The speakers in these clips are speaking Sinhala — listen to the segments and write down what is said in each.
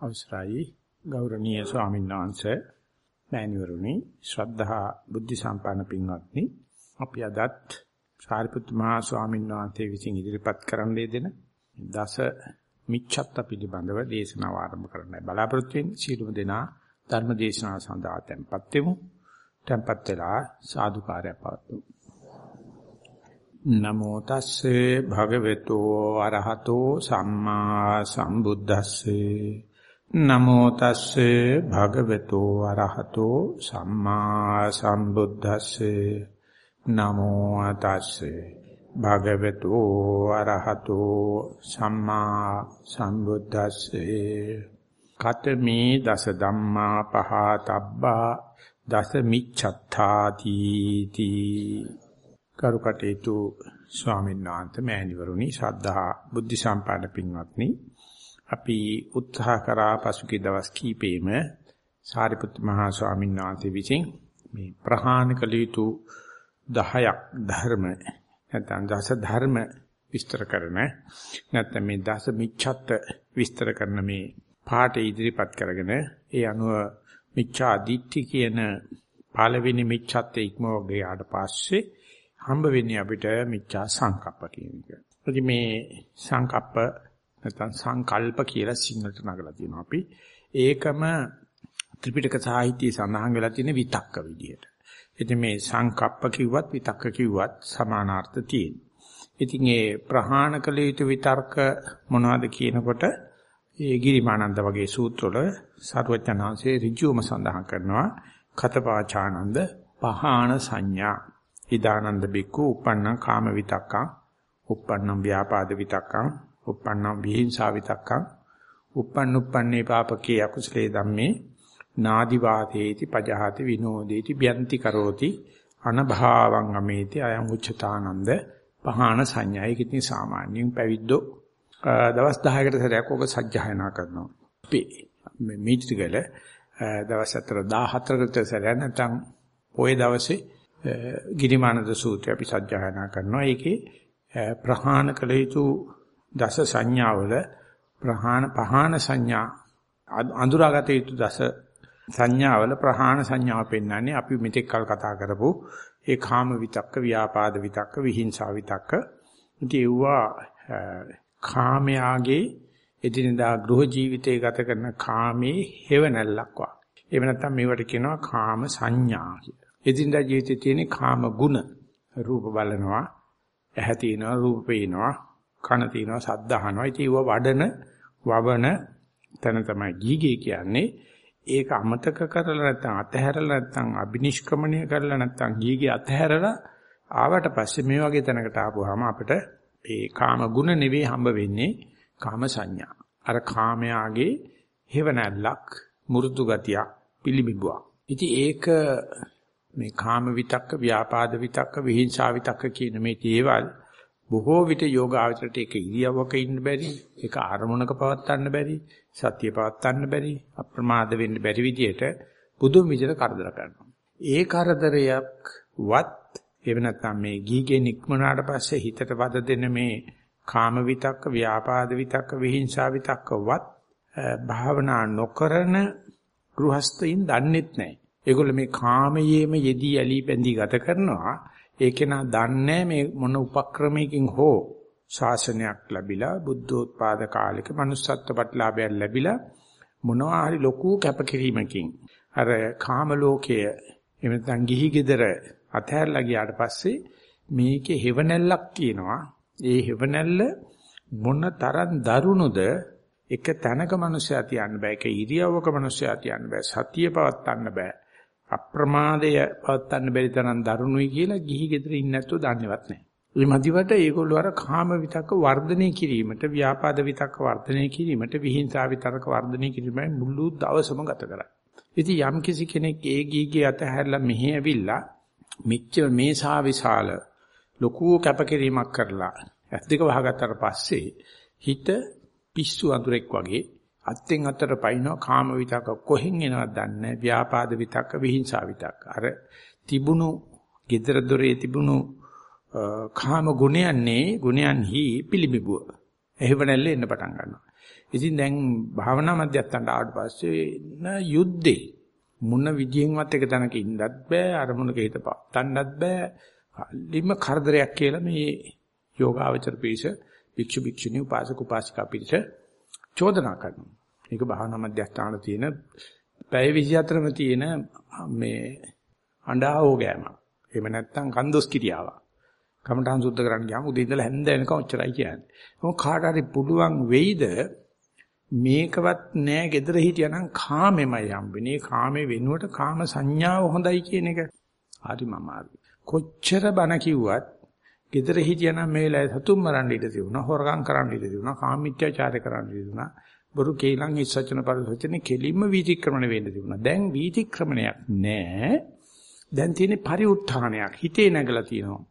අවසරයි ගෞරවනීය ස්වාමීන් වහන්සේ මෑණිවරුනි ශ්‍රද්ධා බුද්ධ සම්පන්න පින්වත්නි. අපි අදත් සාරිපුත්තු මහා ස්වාමීන් වහන්සේ විසින් ඉදිරිපත් කරන්න දෙන දස මිච්ඡත්ත පිළිබඳව දේශනාව ආරම්භ කරන්නයි බලාපොරොත්තු වෙන්නේ. සීලමු දෙනා ධර්ම දේශනාව සඳහා tempත් වෙමු. tempත් වෙලා සාදුකාරය පවත්වමු. නමෝ තස්සේ භගවතු අරහතෝ සම්මා සම්බුද්දස්සේ. නමෝ තස්සේ භගවතු අරහතෝ සම්මා සම්බුද්දස්සේ. නමෝ තස්සේ භගවතු අරහතෝ සම්මා සම්බුද්දස්සේ. කතමේ දස ධම්මා පහතබ්බා දස මිච්ඡත්තාති තී. කරුකටේතු ස්වාමීන් වහන්සේ මෑණිවරුනි ශ්‍රද්ධා බුද්ධ සම්පන්න පින්වත්නි අපි උත්සාහ කරා පසුගිය දවස් කීපෙම සාරිපුත් මහා ස්වාමීන් වහන්සේ විසින් මේ ප්‍රහාණ කළ යුතු 10ක් ධර්ම නැත්නම් දස ධර්ම විස්තර කරන නැත්නම් මේ දස මිච්ඡත් විස්තර කරන මේ පාඩේ ඉදිරිපත් කරගෙන ඒ අනුව මිච්ඡා දිට්ඨි කියන පළවෙනි මිච්ඡත් ඉක්මව ගියාට පස්සේ හම්බ වෙන්නේ අපිට මිච්ඡා සංකප්ප කියන එක. ඉතින් මේ සංකප්ප නැත්නම් සංකල්ප කියලා සිංහලට නගලා තියෙනවා අපි. ඒකම ත්‍රිපිටක සාහිත්‍යයේ සඳහන් වෙලා තියෙන විතක්ක විදියට. ඉතින් මේ සංකප්ප කිව්වත් විතක්ක කිව්වත් සමානාර්ථ තියෙන. ඉතින් ඒ ප්‍රහාණ කළ යුතු විතර්ක මොනවද කියනකොට ඒ ගිරිමානන්ද වගේ සූත්‍රවල සරුවචනාංශයේ ඍජුවම සඳහන් කරනවා කතපාචානන්ද පහාණ සංඥා ඉදානන්ද බික්කු uppannam කාම විතක්කං uppannam ව්‍යාපාද විතක්කං uppannam විහිංසා විතක්කං uppannuppanne papake akusale dhamme නාදි වාතේති පජහති විනෝදේති බ්‍යන්ති කරෝති අනභාවං අමේති අයං උච්චතානන්ද පහාන සංඥායි කිතින් සාමාන්‍යයෙන් පැවිද්දෝ දවස් 10කට සැරයක් ඔබ සජ්ජායනා කරනවා. අපි මේ මීත්‍රිගල දවස් 14කට සැරයක් නැත්නම් පොයේ දවසේ ගිරිමානද සූත්‍රය අපි සජ්ජායනා කරනවා. ඒකේ ප්‍රහාණ කළ යුතු දස සංඥාවල ප්‍රහාණ පහාන සංඥා අඳුරාගත යුතු දස සංඥාවල ප්‍රහාණ සංඥාව පෙන්වන්නේ අපි මෙතෙක් කල් කතා කරපු ඒ කාම විතක්ක ව්‍යාපාද විතක්ක විහිංසා විතක්ක ඉතින් ඒවා කාමයාගේ එදිනදා ගෘහ ජීවිතය ගත කරන කාමේ හේවණල්ලක් වා. එහෙම නැත්නම් මේවට කියනවා කාම සංඥා කියලා. එදිනදා ජීවිතයේ තියෙන කාම ගුණ රූප බලනවා, ඇහැ තියෙනවා, රූප පේනවා, කන තියෙනවා, ශබ්ද අහනවා. ඉතින් ඒව වඩන, වවන තැන තමයි ගීගේ කියන්නේ. ඒක අමතක කරලා නැත්නම් අතහැරලා නැත්නම් අබිනිෂ්ක්‍මණය කරලා නැත්නම් ගීගේ අතහැරලා ආවට පස්සේ මේ වගේ තැනකට ආපුවාම අපිට ඒ කාම ගුණ නෙවෙයි හම්බ වෙන්නේ කාම සංඥා. අර කාමයාගේ හේවණල්ලක්, මුරුදු ගතියක්, පිළිඹුවක්. ඉතින් ඒක මේ කාම විතක්ක, ව්‍යාපාද විතක්ක, විහිංසා විතක්ක කියන මේ දේවල් බොහෝ විට යෝගාවචරයට ඒක ඉරියව්වක ඉන්න බැරි, ඒක ආරමුණක පවත්වන්න බැරි, සතිය පවත්වන්න බැරි, අප්‍රමාද වෙන්න බැරි විදියට බුදුන් විදියට කරදර කරනවා. ඒ කරදරයක් වත් එහෙම නැත්නම් මේ ගීගේ නික්මනාට පස්සේ හිතට වද දෙන මේ කාම විතක්ක, ව්‍යාපාද විතක්ක, විහිංසා විතක්ක වත් භාවනා නොකරන ගෘහස්තයින් දන්නෙත් නැහැ. ඒගොල්ලෝ මේ කාමයේම යෙදී ඇලී බැඳී ගත කරනවා. ඒකේ නා දන්නේ මේ මොන උපක්‍රමයකින් හෝ ශාසනයක් ලැබිලා බුද්ධෝත්පාද කාලෙක manussත්ව ප්‍රතිලාභයක් ලැබිලා මොනවා හරි ලොකු කැපකිරීමකින් අර කාම ලෝකයේ එහෙම නැත්නම් ගිහි ගෙදර අතහැරලා ගියාට පස්සේ මේකේ හෙවණැල්ලක් තියෙනවා. ඒ හෙවණැල්ල මොන තරම් දරුණුද එක තැනක මිනිස්සයා තියන්න බෑ. ඒක ඉරියව්වක මිනිස්සයා තියන්න බෑ. සතිය පවත්වන්න බෑ. අප්‍රමාදය පවත්වන්න බැරි තරම් දරුණුයි කියලා ගිහි ගෙදර ඉන්නේ නැතුව දන්නේවත් නැහැ. මේ මදිවට ඒගොල්ලෝ අර කාම විතක්ක වර්ධනය කිරීමට, ව්‍යාපාද විතක්ක වර්ධනය කිරීමට, විහිංසා විතක්ක වර්ධනය කිරීමයි මුළු දවසම ගත කරන්නේ. ඉතින් යම් කිසි කෙනෙක් ඒ ගීගේ අතහැරලා මෙහෙ ඇවිල්ලා මෙච්චර මේ සා විශාල ලොකු කැපකිරීමක් කරලා ඇස් දෙක වහගත්තට පස්සේ හිත පිස්සු අඳුරෙක් වගේ අත්ෙන් අතට පයින්නවා කාම විතක කොහෙන් එනවද දන්නේ ව්‍යාපාද විතක විහිංසා විතක අර තිබුණු gedara dore තිබුණු කාම ගුණයන්නේ ගුණයන්හි පිළිඹුව. එහෙව නැල්ල එන්න පටන් ගන්නවා. ඉතින් දැන් භාවනා මධ්‍යස්ථානට ආවට පස්සේ න යුද්ධේ මොන විදියෙන්වත් එක තැනක ඉන්නත් බෑ අරමුණක හිත පවත්තන්නත් බෑ. ලිම කරදරයක් කියලා මේ යෝගාවචර පිරිස භික්ෂු භික්ෂුණී උපාසක උපාසිකා පිරිස චෝදනා කරනවා. මේක භාවනා මධ්‍යස්ථාන තියෙන පැය 24ම තියෙන මේ අඬාවෝ ගෑම. එහෙම නැත්නම් කන්දොස් කිරියාවක්. කමඨාන් සුද්ධ කරන්න ගියාම උදේ ඉඳලා හැන්ද වෙනකම් ඔච්චරයි කියන්නේ. මොකද කාට හරි පුළුවන් වෙයිද මේකවත් නෑ gedara හිටියානම් කාමෙමයි හම්බෙන්නේ. කාමේ වෙනුවට කාම සංඥාව හොඳයි කියන එක. හරිම අමාරුයි. කොච්චර බන කිව්වත් gedara හිටියානම් මේ වෙලාවේ සතුම් මරන්න ඉඩ තිබුණා, හොරකම් කරන්න ඉඩ තිබුණා, කාමීත්‍යාචාරය කරන්න ඉඩ තිබුණා. බොරු කේලම් ඉස්සචන පරිසචනේ කෙලින්ම වීතික්‍රමණ වෙන්න තිබුණා. දැන් වීතික්‍රමණයක් නෑ. දැන් තියෙන්නේ පරිඋත්ථානයක්. හිතේ නැගලා තියෙනවා.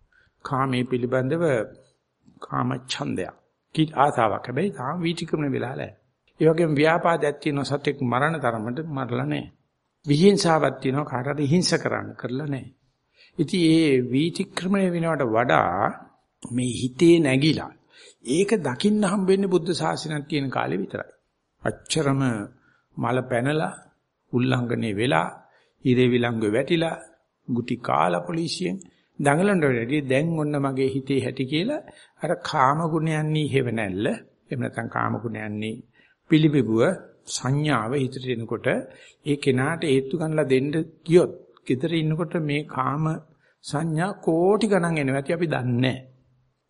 කාමයේ පිළිබඳව කාම ඡන්දයක්. කි ආසාවක්. හැබැයි තාම වීතික්‍රමණ වෙලා නැහැ. ඒ වගේම ව්‍යාපාදයක් තියෙන සතෙක් මරණ තරමට මරලා නැහැ. විහිංසාවක් තියෙනවා කාට හරි හිංස කරන්න කරලා නැහැ. ඉතින් ඒ වීතික්‍රමණය වෙනවට වඩා මේ හිතේ නැగిලා ඒක දකින්න හම්බෙන්නේ බුද්ධ ශාසනයක් තියෙන කාලේ විතරයි. අච්චරම මල පැනලා උල්ලංඝනේ වෙලා ඉරේ විලංගු වැටිලා ගුටි කාලා පොලිසියෙන් දඟලන වෙලදී දැන් ඔන්න මගේ හිතේ හැටි කියලා අර කාම ගුණයන්හි හේව නැල්ල එහෙම නැත්නම් කාම ගුණයන්හි පිළිබිබුව සංඥාව හිතට එනකොට ඒ කෙනාට හේතු ගන්නලා දෙන්න ගියොත් gedara ඉන්නකොට මේ කාම සංඥා කෝටි ගණන් එනවා ඇති අපි දන්නේ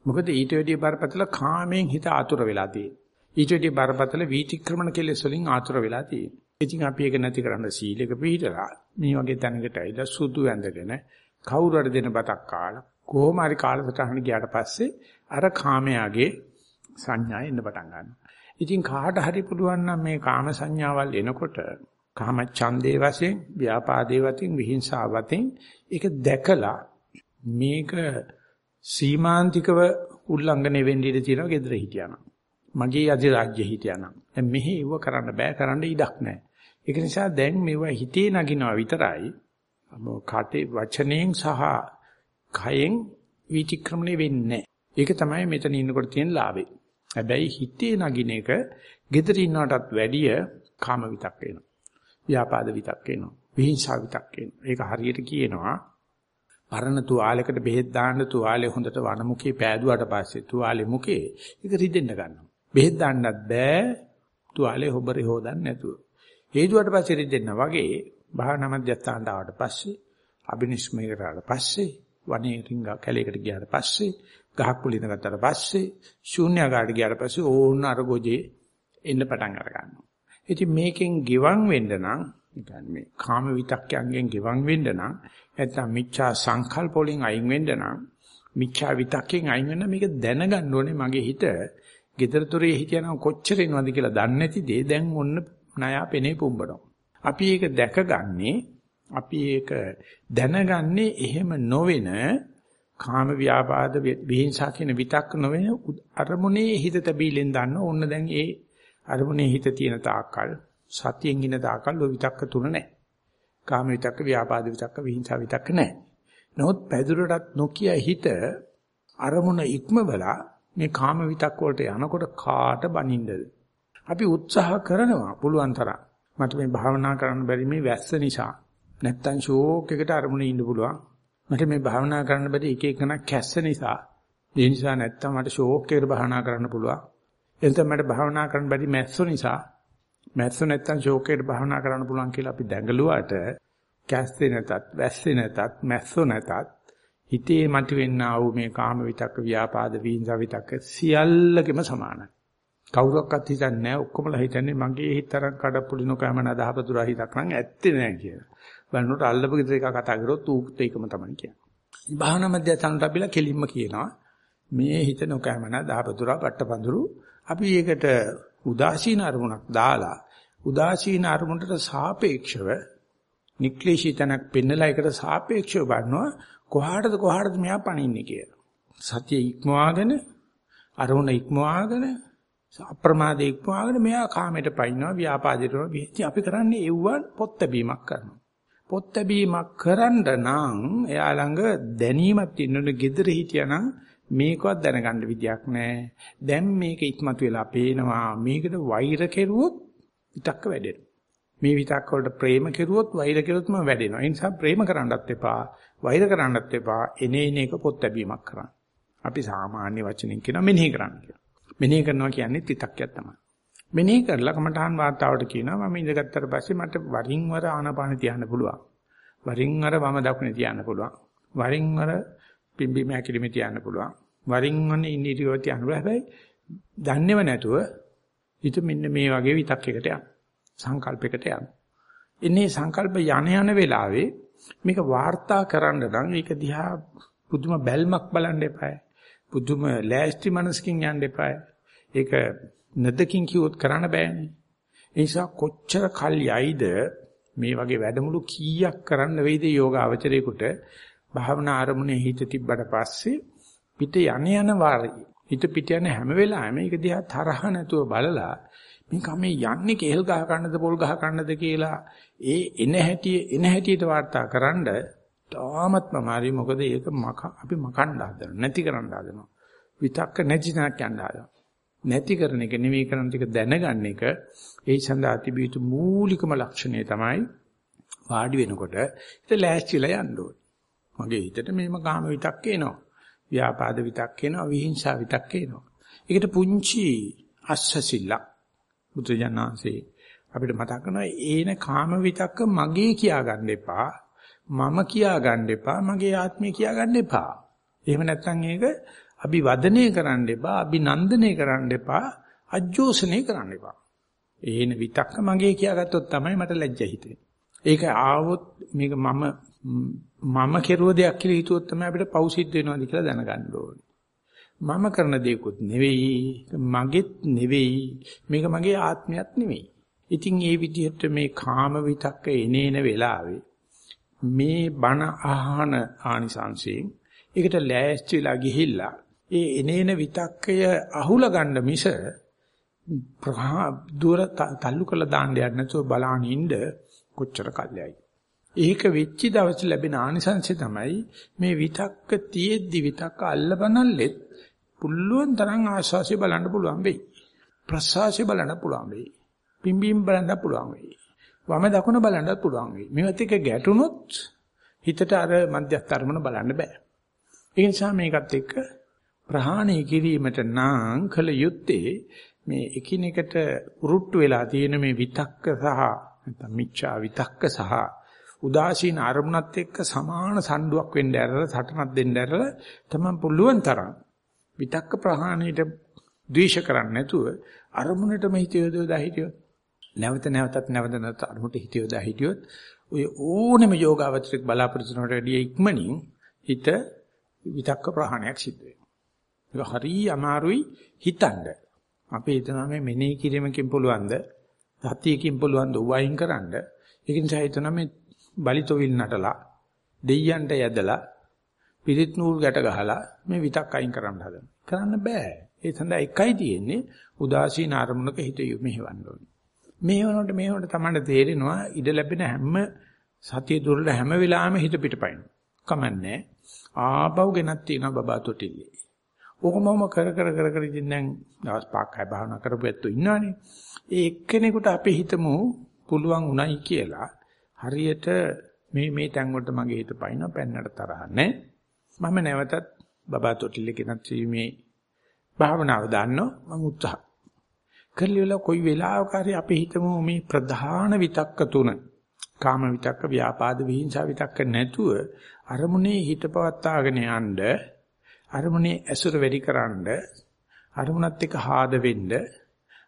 මොකද ඊට වැඩිය බරපතල කාමයෙන් හිත ආතුර වෙලා තියෙන්නේ. ඊට වැඩිය බරපතල වීතික්‍රමණ කෙලෙස් වලින් ආතුර වෙලා තියෙන්නේ. ඉතින් අපි ඒක නැති කරන්න සීලෙක පිළිහිටලා මේ වගේ තැනකට ඇවිල්ලා සුදු ඇඳගෙන කවුරු හරි දෙන බතක් කාලා කොහොම හරි කාලසටහන ගියාට පස්සේ අර කාමයාගේ සංඥා එන්න පටන් ගන්නවා. ඉතින් කාට හරි පුළුවන් නම් මේ කාම සංඥාවල් එනකොට කාම ඡන්දේ වශයෙන් ව්‍යාපාදේ වශයෙන් විහිංසාව වශයෙන් ඒක දැකලා මේක සීමාන්තිකව උල්ලංඝනය වෙන්න ඉඩ තියෙනවා gedara හිටියානම්. මගේ අධිරාජ්‍ය හිටියානම්. දැන් මෙහි ඉව කරන්න බෑ කරන්න ඉඩක් නැහැ. ඒක නිසා දැන් මේවා හිතේ නගිනවා විතරයි කටේ වචනයෙන් සහ කයෙන් විචක්‍රමණය වෙන්නේ ඒක තමයි මෙතන ඉන්නකොට තියෙන ලාභේ. හැබැයි හිතේ නගින එක gedara ඉන්නවටත් වැඩිය කාම විතක් වෙනවා. ව්‍යාපාද විතක් වෙනවා. විහිංසාව විතක් වෙනවා. ඒක හරියට කියනවා පරණ තුවාලයකට බෙහෙත් දාන්න තුවාලේ හොඳට වනමුකේ පෑදුවාට පස්සේ තුවාලේ මුකේ ඒක රිදෙන්න ගන්නවා. බෙහෙත් දාන්නත් බෑ තුවාලේ හොබරේ හොදන්න නැතුව. හේතුවට පස්සේ රිදෙන්න වගේ භාවනා මධ්‍යස්ථානට ආවට පස්සේ අබිනිෂ්මය කරාට පස්සේ වනේ රිංග කැලේකට ගියාට පස්සේ ගහක් පුලින ගත්තාට පස්සේ ශූන්‍යකාරට ගියාට පස්සේ ඕන්න අර ගොජේ එන්න පටන් අර ගන්නවා. ඉතින් මේකෙන් ගිවන් වෙන්න නම් කියන්නේ මේ කාම විතක්යන්ගෙන් ගිවන් වෙන්න නම් නැත්නම් මිච්ඡා සංකල්ප වලින් අයින් වෙන්න නම් මිච්ඡා විතක්යෙන් අයින් වෙන්න මේක දැනගන්න ඕනේ මගේ හිත gedara thore හිටියනම් කොච්චර එනවද කියලා දන්නේ නැති දේ දැන් ඔන්න ණයා පෙනේ පුම්බනවා. අපි ඒක දැකගන්නේ අපි ඒක දැනගන්නේ එහෙම නොවෙන කාම ව්‍යාපාද විහිංසා කියන විතක් නොවෙන අරමුණේ හිත තැබීලෙන් දන්න ඕන්න දැන් ඒ අරමුණේ හිත තියෙන තාක්කල් සතියෙන් ඉන්න තාක්කල් ඔය විතක්ක තුන නැහැ. කාම විතක්ක ව්‍යාපාද විතක්ක විහිංසා විතක්ක නැහැ. නමුත් පැදුරටත් නොකිය හිත අරමුණ ඉක්මවලා මේ කාම විතක්ක වලට යනකොට කාට බනින්නද? අපි උත්සාහ කරනවා පුළුවන් තරම් මට මේ භාවනා කරන්න බැරි මේ වැස්ස නිසා නැත්තම් ෂෝක් එකට අරමුණේ ඉන්න පුළුවන් මට මේ භාවනා කරන්න බැරි එක එකන කැස්ස නිසා ඒ නිසා නැත්තම් මට ෂෝක් එකට භාවනා කරන්න පුළුවන් එතන මට භාවනා කරන්න බැරි මැස්සෝ නිසා මැස්සෝ නැත්තම් ෂෝක් එකට භාවනා කරන්න පුළුවන් කියලා අපි දැඟලුවාට කැස්සේ නැතත් වැස්සේ නැතත් මැස්සෝ නැතත් හිතේ මතුවෙනා වූ මේ කාම විතක්ක ව්‍යාපාද වීංස විතක්ක සියල්ලකම සමානයි කවුරක්වත් හිතන්නේ නැහැ ඔක්කොමලා හිතන්නේ මගේ හිතරක් කඩප්පුලිනු කැමන දහපතුරා හිතක් නම් ඇත්තේ නැහැ කියලා. බලනකොට අල්ලපු ගෙදර එක කතා කරොත් ඌත් ඒකම තමයි කියන්නේ. භාවනා මධ්‍යස්ථානට අපිලා කෙලින්ම කියනවා මේ හිත නොකැමන දහපතුරා පට්ටපඳුරු අපි ඒකට උදාසීන අරමුණක් දාලා උදාසීන අරමුණට සාපේක්ෂව නික්ලේශී තනක් පෙන්නලා ඒකට සාපේක්ෂව බලනවා කොහාටද කොහාටද මෙයා පණින්නේ කියලා. සතිය ඉක්මවාගෙන අරමුණ ඉක්මවාගෙන අප්‍රමාදයේ ඉක්මවාගෙන මෙයා කාමයට පයින්නවා ව්‍යාපාදයට විහිති අපි කරන්නේ එව්වන් පොත් ලැබීමක් කරනවා. පොත් ලැබීමක් කරන්න නම් එයා ළඟ දැනීමක් තියෙනුනේ gedare හිටියානම් මේකවත් දැනගන්න විදියක් නැහැ. දැන් මේක ඉක්මතු වෙලා පේනවා. මේකට වෛර කෙරුවොත් විතක්ක වැඩෙනවා. මේ විතක්ක වලට ප්‍රේම කෙරුවොත් වෛර කෙරුවොත්ම වැඩෙනවා. ඒ නිසා ප්‍රේම කරන්නත් එපා, වෛර කරන්නත් එපා. එනේ එන එක පොත් ලැබීමක් කරන්න. අපි සාමාන්‍ය වචනෙන් කියනවා මෙනෙහි කරන්න කියලා. මෙනෙහි කරනවා කියන්නේ විතක්කයක් තමයි. මෙනෙහි කරලා කමඨාන් වාතාවට කියනවා මම ඉඳගත්තට පස්සේ මට වරින් වර ආනාපාන තියන්න පුළුවන්. වරින් වර වම දකුණේ තියන්න පුළුවන්. වරින් වර පිම්බි මහැකිලිමේ තියන්න පුළුවන්. වරින් වර ඉන්දිරියෝ තියන්න පුළුවන්. හැබැයි දන්නේව නැතුව හිත මෙන්න මේ වගේ විතක්යකට යන සංකල්පයකට යන. ඉන්නේ සංකල්ප යන යන වෙලාවේ මේක වාර්තා කරන්න නම් ඒක දිහා පුදුම බැල්මක් බලන්න එපායි. පුදුම ලෑස්ති මනසකින් යන්න එපායි. ඒක නැදකින් කිව්වොත් කරන්න බෑනේ. ඒ නිසා කොච්චර කල් යයිද මේ වගේ වැඩමුළු කීයක් කරන්න වෙයිද යෝගාවචරේකට භාවනා ආරමුණේ හිත තිබ්බට පස්සේ පිට යන යන වාරි. හිත පිට යන හැම වෙලාවෙම ඒක දිහා තරහ නැතුව බලලා මේක මේ යන්නේ කේල් ගහ ගන්නද පොල් ගහ ගන්නද කියලා ඒ එන හැටි එන හැටියට වාර්තා කරන්න තාමත්ම මාරි මොකද ඒක මක අපි මකන්න හදනවා නැති කරන්න හදනවා. විතක්ක නැති තැනක් යන්න හදනවා. නැති කරන එක නෙවෙයි කරන ටික දැනගන්න එක. ඒ සඳහා තිබිය යුතු මූලිකම ලක්ෂණය තමයි වාඩි වෙනකොට හිත ලෑස්තිලා යන්න ඕනේ. මගේ හිතට මේම කාම විතක්ක එනවා. ව්‍යාපාද විතක්ක එනවා, විහිංසා විතක්ක එනවා. ඒකට පුංචි අස්සසිල්ල බුදුජානන්සේ අපිට මතක් කරනවා ඒන කාම විතක්ක මගේ කියා ගන්න එපා. මම කියා ගන්න එපා. මගේ ආත්මය කියා ගන්න එපා. එහෙම නැත්නම් ඒක අභිවදනය කරන්න එපා, අභිනන්දනය කරන්න එපා, අජෝසනය කරන්න එපා. ඒන විතක්ක මගේ කියාගත්තොත් තමයි මට ලැජ්ජ හිතෙන්නේ. ඒක ආවොත් මේක මම මම කෙරුව දෙයක් කියලා හිතුවොත් තමයි අපිට පෞසිද්ධ වෙනවද කියලා දැනගන්න ඕනේ. මම කරන දේකුත් නෙවෙයි, මගෙත් නෙවෙයි, මේක මගේ ආත්මයක් නෙවෙයි. ඉතින් ඒ විදිහට මේ කාම විතක්ක එනේන වෙලාවේ මේ බණ අහන ආනිසංසයෙන් ඒකට ලෑස්තිලා ගිහිල්ලා ඒ එනේන විතක්කය අහුල ගන්න මිස දුර තල්ලු කළ දාන්න යන්න නැතුව බලාන ඉන්න කොච්චර කල්යයි. ඒක වෙච්ච දවස් ලැබෙන ආනිසංසය තමයි මේ විතක්ක තියෙද්දි විතක්ක අල්ලබනල්ලෙත් පුළුවන් තරම් ආශාසි බලන්න පුළුවන් වෙයි. ප්‍රසආසි බලන්න පුළුවන් වෙයි. පිම්බීම් බලන්න පුළුවන් වෙයි. වම දකුණ බලන්නත් පුළුවන් වෙයි. මේවත් එක ගැටුනොත් හිතට අර මධ්‍යස්ථ අරමුණ බලන්න බෑ. ඒ නිසා මේකත් එක්ක ප්‍රහාණය කිරීමට නාං කළ යුත්තේ මේ එකිනෙකට උරුට්ටු වෙලා තියෙන මේ විතක්ක සහ නැත්නම් මිච්ඡා විතක්ක සහ උදාසීන අරමුණත් එක්ක සමාන සම්ඩුවක් වෙන්න ඇරලා සටනක් දෙන්න ඇරලා තමයි පුළුවන් තරම් විතක්ක ප්‍රහාණයට ද්වේෂ කරන්නේ නැතුව අරමුණටම හිත යොදලා හිටියොත් නැවත නැවතත් නැවත නැවත අරමුණට හිත යොදලා හිටියොත් ඔය ඕනෙම යෝගාවචරික බලාපොරොත්තු වෙනට වැඩිය ඉක්මනින් හිත විතක්ක ප්‍රහාණයක් සිද්ධ වෙනවා ඒක හරිය අමාරුයි හිතන්න. අපි හිතනවා මේ මෙනෙහි කිරීමකින් පුළුවන්ද? සතියකින් පුළුවන්ද වයින් කරන්න? ඒක නිසා හිතනවා මේ බලිතොවිල් නටලා දෙයයන්ට යදලා පිරිත් නූල් ගැට ගහලා මේ විතක් අයින් කරන්න හදන. කරන්න බෑ. ඒ සඳහා එකයි තියෙන්නේ උදාසීන අරමුණක හිත මෙහෙවන්න ඕනේ. මෙහෙවනකොට මෙහෙවනකොට තමයි තේරෙනවා ඉඩ ලැබෙන හැම සතිය දුරල හැම වෙලාවෙම හිත පිටපයින්. කමන්නේ. ආපහු ගෙනත් තියෙනවා බබා තොටිල්ලේ. ඕකමම කර කර කර කර ඉතින් දැන් දවස් පහක් හය භාවනා කරපු ඇත්තෝ ඉන්නවනේ. ඒ එක්කෙනෙකුට අපි හිතමු පුළුවන් උණයි කියලා හරියට මේ මේ තැන් වලට මගේ හිත පයින්න පෙන්නට තරහ නැහැ. මම නැවතත් බබා තොටිල්ල කෙනත් මේ භාවනාව දාන්නවා මම උත්සාහ කරලිවල කොයි වෙලාවක හරි අපි හිතමු මේ ප්‍රධාන විතක්ක තුන කාම විතක්ක ව්‍යාපාද විහිංසා විතක්ක නැතුව අරමුණේ හිත පවත්වාගෙන යන්නේ අරමුණේ ඇසුර වැඩිකරනද අරමුණත් එක්ක හාද වෙන්න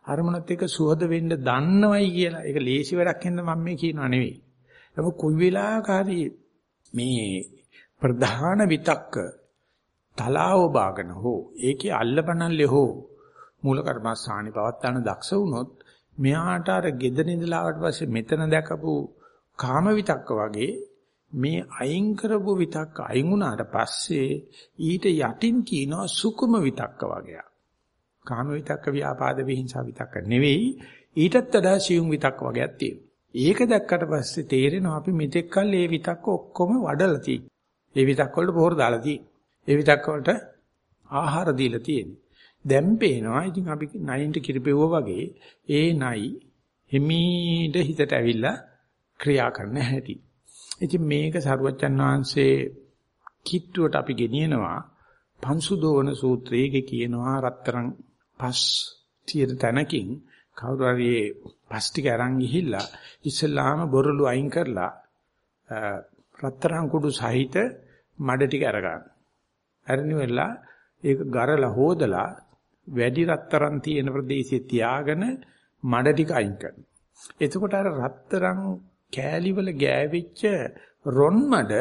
අරමුණත් එක්ක සුහද වෙන්න දන්නවයි කියලා. ඒක ලේසි වැඩක් හින්දා මම මේ කියනවා නෙවෙයි. ඒක කොයි වෙලාවකරි මේ ප්‍රධාන විතක්ක තලාව බාගෙන හෝ ඒකේ අල්ලපනල්ලේ හෝ මූල කර්මස්ථානි පවත්තාන දක්ෂ වුණොත් මෙයාට අර gedන ඉඳලා ආවට පස්සේ මෙතන දැකපු කාම විතක්ක වගේ මේ අයින් කරපු විතක්ක අයින් වුණාට පස්සේ ඊට යටින් තියෙනවා සුකුම විතක්ක වගේ. කාම විතක්ක ව්‍යාපාද විහිංසා විතක්ක නෙවෙයි ඊටත් වඩා සියුම් විතක්ක වගේක් තියෙනවා. ඒක දැක්කට පස්සේ තේරෙනවා අපි මෙතෙක් කල් මේ විතක්ක ඔක්කොම වඩලා තියෙන්නේ. ඒ විතක්ක වලට පොහොර දාලා තියෙන්නේ. ඒ විතක්ක වලට ආහාර දීලා තියෙන්නේ. දැන් පේනවා ඉතින් අපි නයින්ට කිරිපෙවුවා වගේ ඒ නයි හිමීට හිතට ඇවිල්ලා ක්‍රියා කරන්න හැටි. ඉතින් මේක සරුවච්චන් වහන්සේ කිට්ටුවට අපි ගෙනියනවා පංසුදෝවන සූත්‍රයේ කියනවා රත්තරන් පස් තියෙන තැනකින් කවුරු හරි පස් ටික අරන් ගිහිල්ලා ඉස්සලාම බොරළු අයින් කරලා රත්තරන් කුඩු සහිත මඩ ටික අරගන්න. අරණි වෙලා ඒක ගරලා හොදලා වැඩි රත්තරන් තියෙන ප්‍රදේශයේ තියාගෙන මඩ ටික අයින් කරනවා. එතකොට අර රත්තරන් කෑලිවල ගෑවිච්ච රොන් මඩ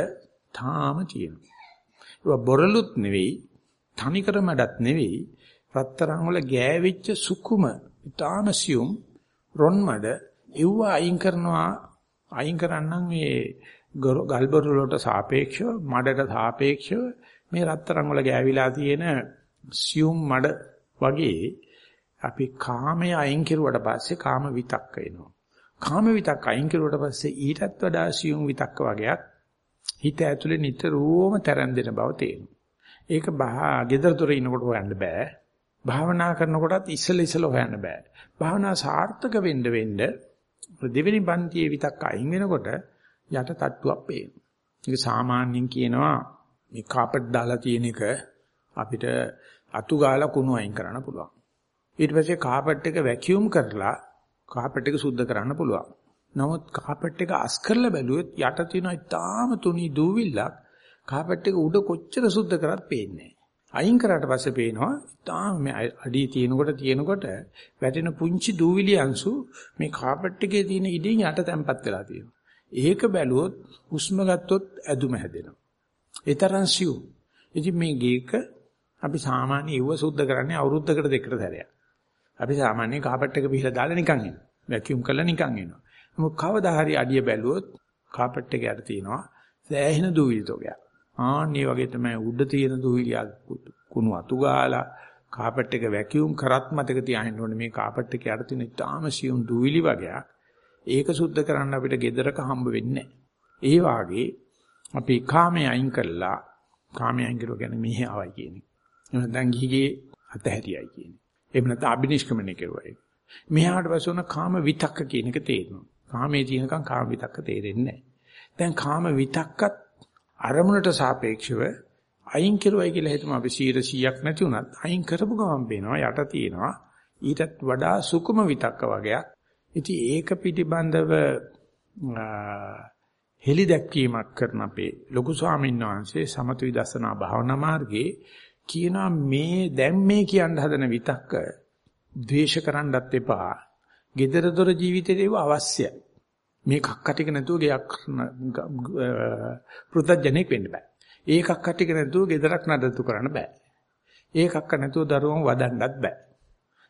තාම තියෙනවා. ඒක බොරළුත් නෙවෙයි, තනිකර මඩත් නෙවෙයි, රත්තරන් වල ගෑවිච්ච සුකුම ඊටාම සියුම් රොන් මඩ ඒව අයින් කරනවා අයින් කරන්නම් මේ ගල්බොරු වලට සාපේක්ෂව මඩට සාපේක්ෂව මේ රත්තරන් වල ගෑවිලා තියෙන සියුම් මඩ වගේ අපි කාමයේ අයින් කෙරුවට පස්සේ කාම විතක්ක එනවා. කාම විතක්ක අයින් කෙරුවට පස්සේ ඊටත් වඩා සියුම් විතක්ක වගේක් හිත ඇතුලේ නිතරම තරන් දෙන බව තේරෙනවා. ඒක බහා gedara dore ඉනකොට හොයන්න බෑ. භාවනා කරනකොටත් ඉස්සල ඉස්සල හොයන්න බෑ. භාවනා සාර්ථක වෙන්න වෙන්න දෙවෙනි පන්තියේ විතක් අයින් වෙනකොට යට තට්ටුවක් පේනවා. ඒක සාමාන්‍යයෙන් කියනවා මේ කාපට් දාලා තියෙන එක අපිට අතු ගාලා කුණු අයින් කරන්න පුළුවන්. ඊට පස්සේ කාපට් එක වැකියුම් කරලා කාපට් එක සුද්ධ කරන්න පුළුවන්. නමුත් කාපට් එක අස් කරලා බැලුවොත් යට තියෙන ඉතාම තුනි දූවිල්ලක් කාපට් එක උඩ කොච්චර සුද්ධ කරත් පේන්නේ අයින් කරාට පස්සේ පේනවා තාම මේ අඩිය තියෙනකොට තියෙනකොට වැටෙන පුංචි දූවිලි අංශු මේ කාපට් එකේ තියෙන ඉඩින් යට තැම්පත් වෙලා තියෙනවා. ඒක බැලුවොත් හුස්ම ගත්තොත් ඇදුම හැදෙනවා. ඒ තරම් සිව්. ඉතින් මේ ගේක අපි සාමාන්‍ය ඉව සුද්ධ කරන්නේ අවුරුද්දකට දෙකට සැරයක්. අපි සාමාන්‍ය කාපට් එක පිහලා දාලා නිකන් එනවා. වැකියුම් කරලා නිකන් එනවා. නමුත් කවදා හරි අඩිය බැලුවොත් කාපට් එක යට තියෙනවා සෑහෙන දූවිලි තොගයක්. ආන්නේ වගේ තමයි උඩ තියෙන දුවිලි කුණු අතු ගාලා කාපට් එක වැකියුම් කරත් මතක තියාගන්න ඕනේ මේ කාපට් එක යට තියෙන ඉතාම සියුම් දුවිලි වගේක් ඒක සුද්ධ කරන්න අපිට gedaraක හම්බ වෙන්නේ ඒ වාගේ අපි කාමයේ අයින් කළා කාමයේ අයින් කරුවා කියන්නේ මෙහෙ ආවයි කියන්නේ. එහෙනම් දැන් ගිහිගේ අතහැරියයි කියන්නේ. එහෙම නැත්නම් අබිනිෂ්ක්‍මණය කරුවයි. මෙහාට පස්සේ උන කාම විතක්ක කියන එක තේරෙනවා. කාමයේ තියෙනකන් කාම විතක්ක තේරෙන්නේ නැහැ. දැන් කාම විතක්කත් අරමුණට සාපේක්ෂව අයින් කරුවයි කියලා හිතමු අපි 100ක් නැති වුණත් අයින් කරපු ගමන් පේනවා යට තියෙනවා ඊටත් වඩා සුකුම විතක්ක වගේක්. ඉතින් ඒක පිටිබඳව හෙලි දැක්වීමක් කරන අපේ ලොකු ස්වාමීන් වහන්සේ සමතු විදර්ශනා භාවනා මාර්ගයේ කියනවා මේ දැන් මේ කියන්න හදන විතක්ක ද්වේෂ කරන්නත් එපා. gedara dora ජීවිතේට ඒව අවශ්‍යයි. මේ කක්ක ටික නැතුව ගයක් පෘථජනෙක් වෙන්න බෑ. ඒ කක්ක ටික නැතුව ගෙදරක් නඩත්තු කරන්න බෑ. ඒ කක්ක නැතුව දරුවන් වදන්නත් බෑ.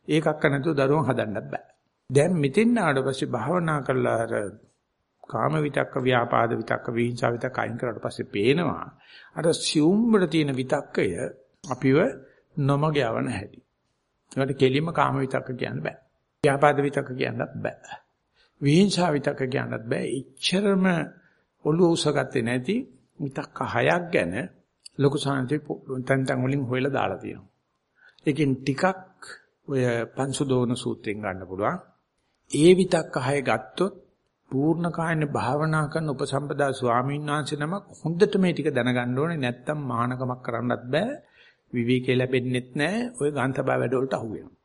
ඒ කක්ක නැතුව දරුවන් හදන්නත් බෑ. දැන් මෙතෙන් ආවට පස්සේ භාවනා කරලා අර කාම විතක්ක ව්‍යාපාද විතක්ක විහිංසා විතක්ක අයින් කරලා පස්සේ පේනවා අර සියුම් වල තියෙන විතක්කය අපිව නොමග යවන හැටි. ඒකට කෙලින්ම කාම විතක්ක කියන්න බෑ. ව්‍යාපාද විතක්ක කියන්නත් බෑ. විහිංසාව විතක්ක කියන්නත් බෑ. ඉච්ඡරම ඔළුව උසගත්තේ නැති විතක්ක හයක් ගැන ලොකු සාන්ති තැන් තැන් වලින් හොයලා දාලා තියෙනවා. ඒකෙන් ටිකක් ඔය පංසුදෝන සූත්‍රයෙන් ගන්න පුළුවන්. ඒ විතක්ක හය ගත්තොත් පූර්ණ කායන භාවනා කරන උපසම්පදා ස්වාමීන් වහන්සේ නමක් හොඳට මේ ටික දැනගන්න ඕනේ නැත්තම් මහානකමක් කරන්නත් බෑ විවේකේ ලැබෙන්නෙත් නැහැ ඔය ගාන්තබා වැඩ වලට අහු වෙනවා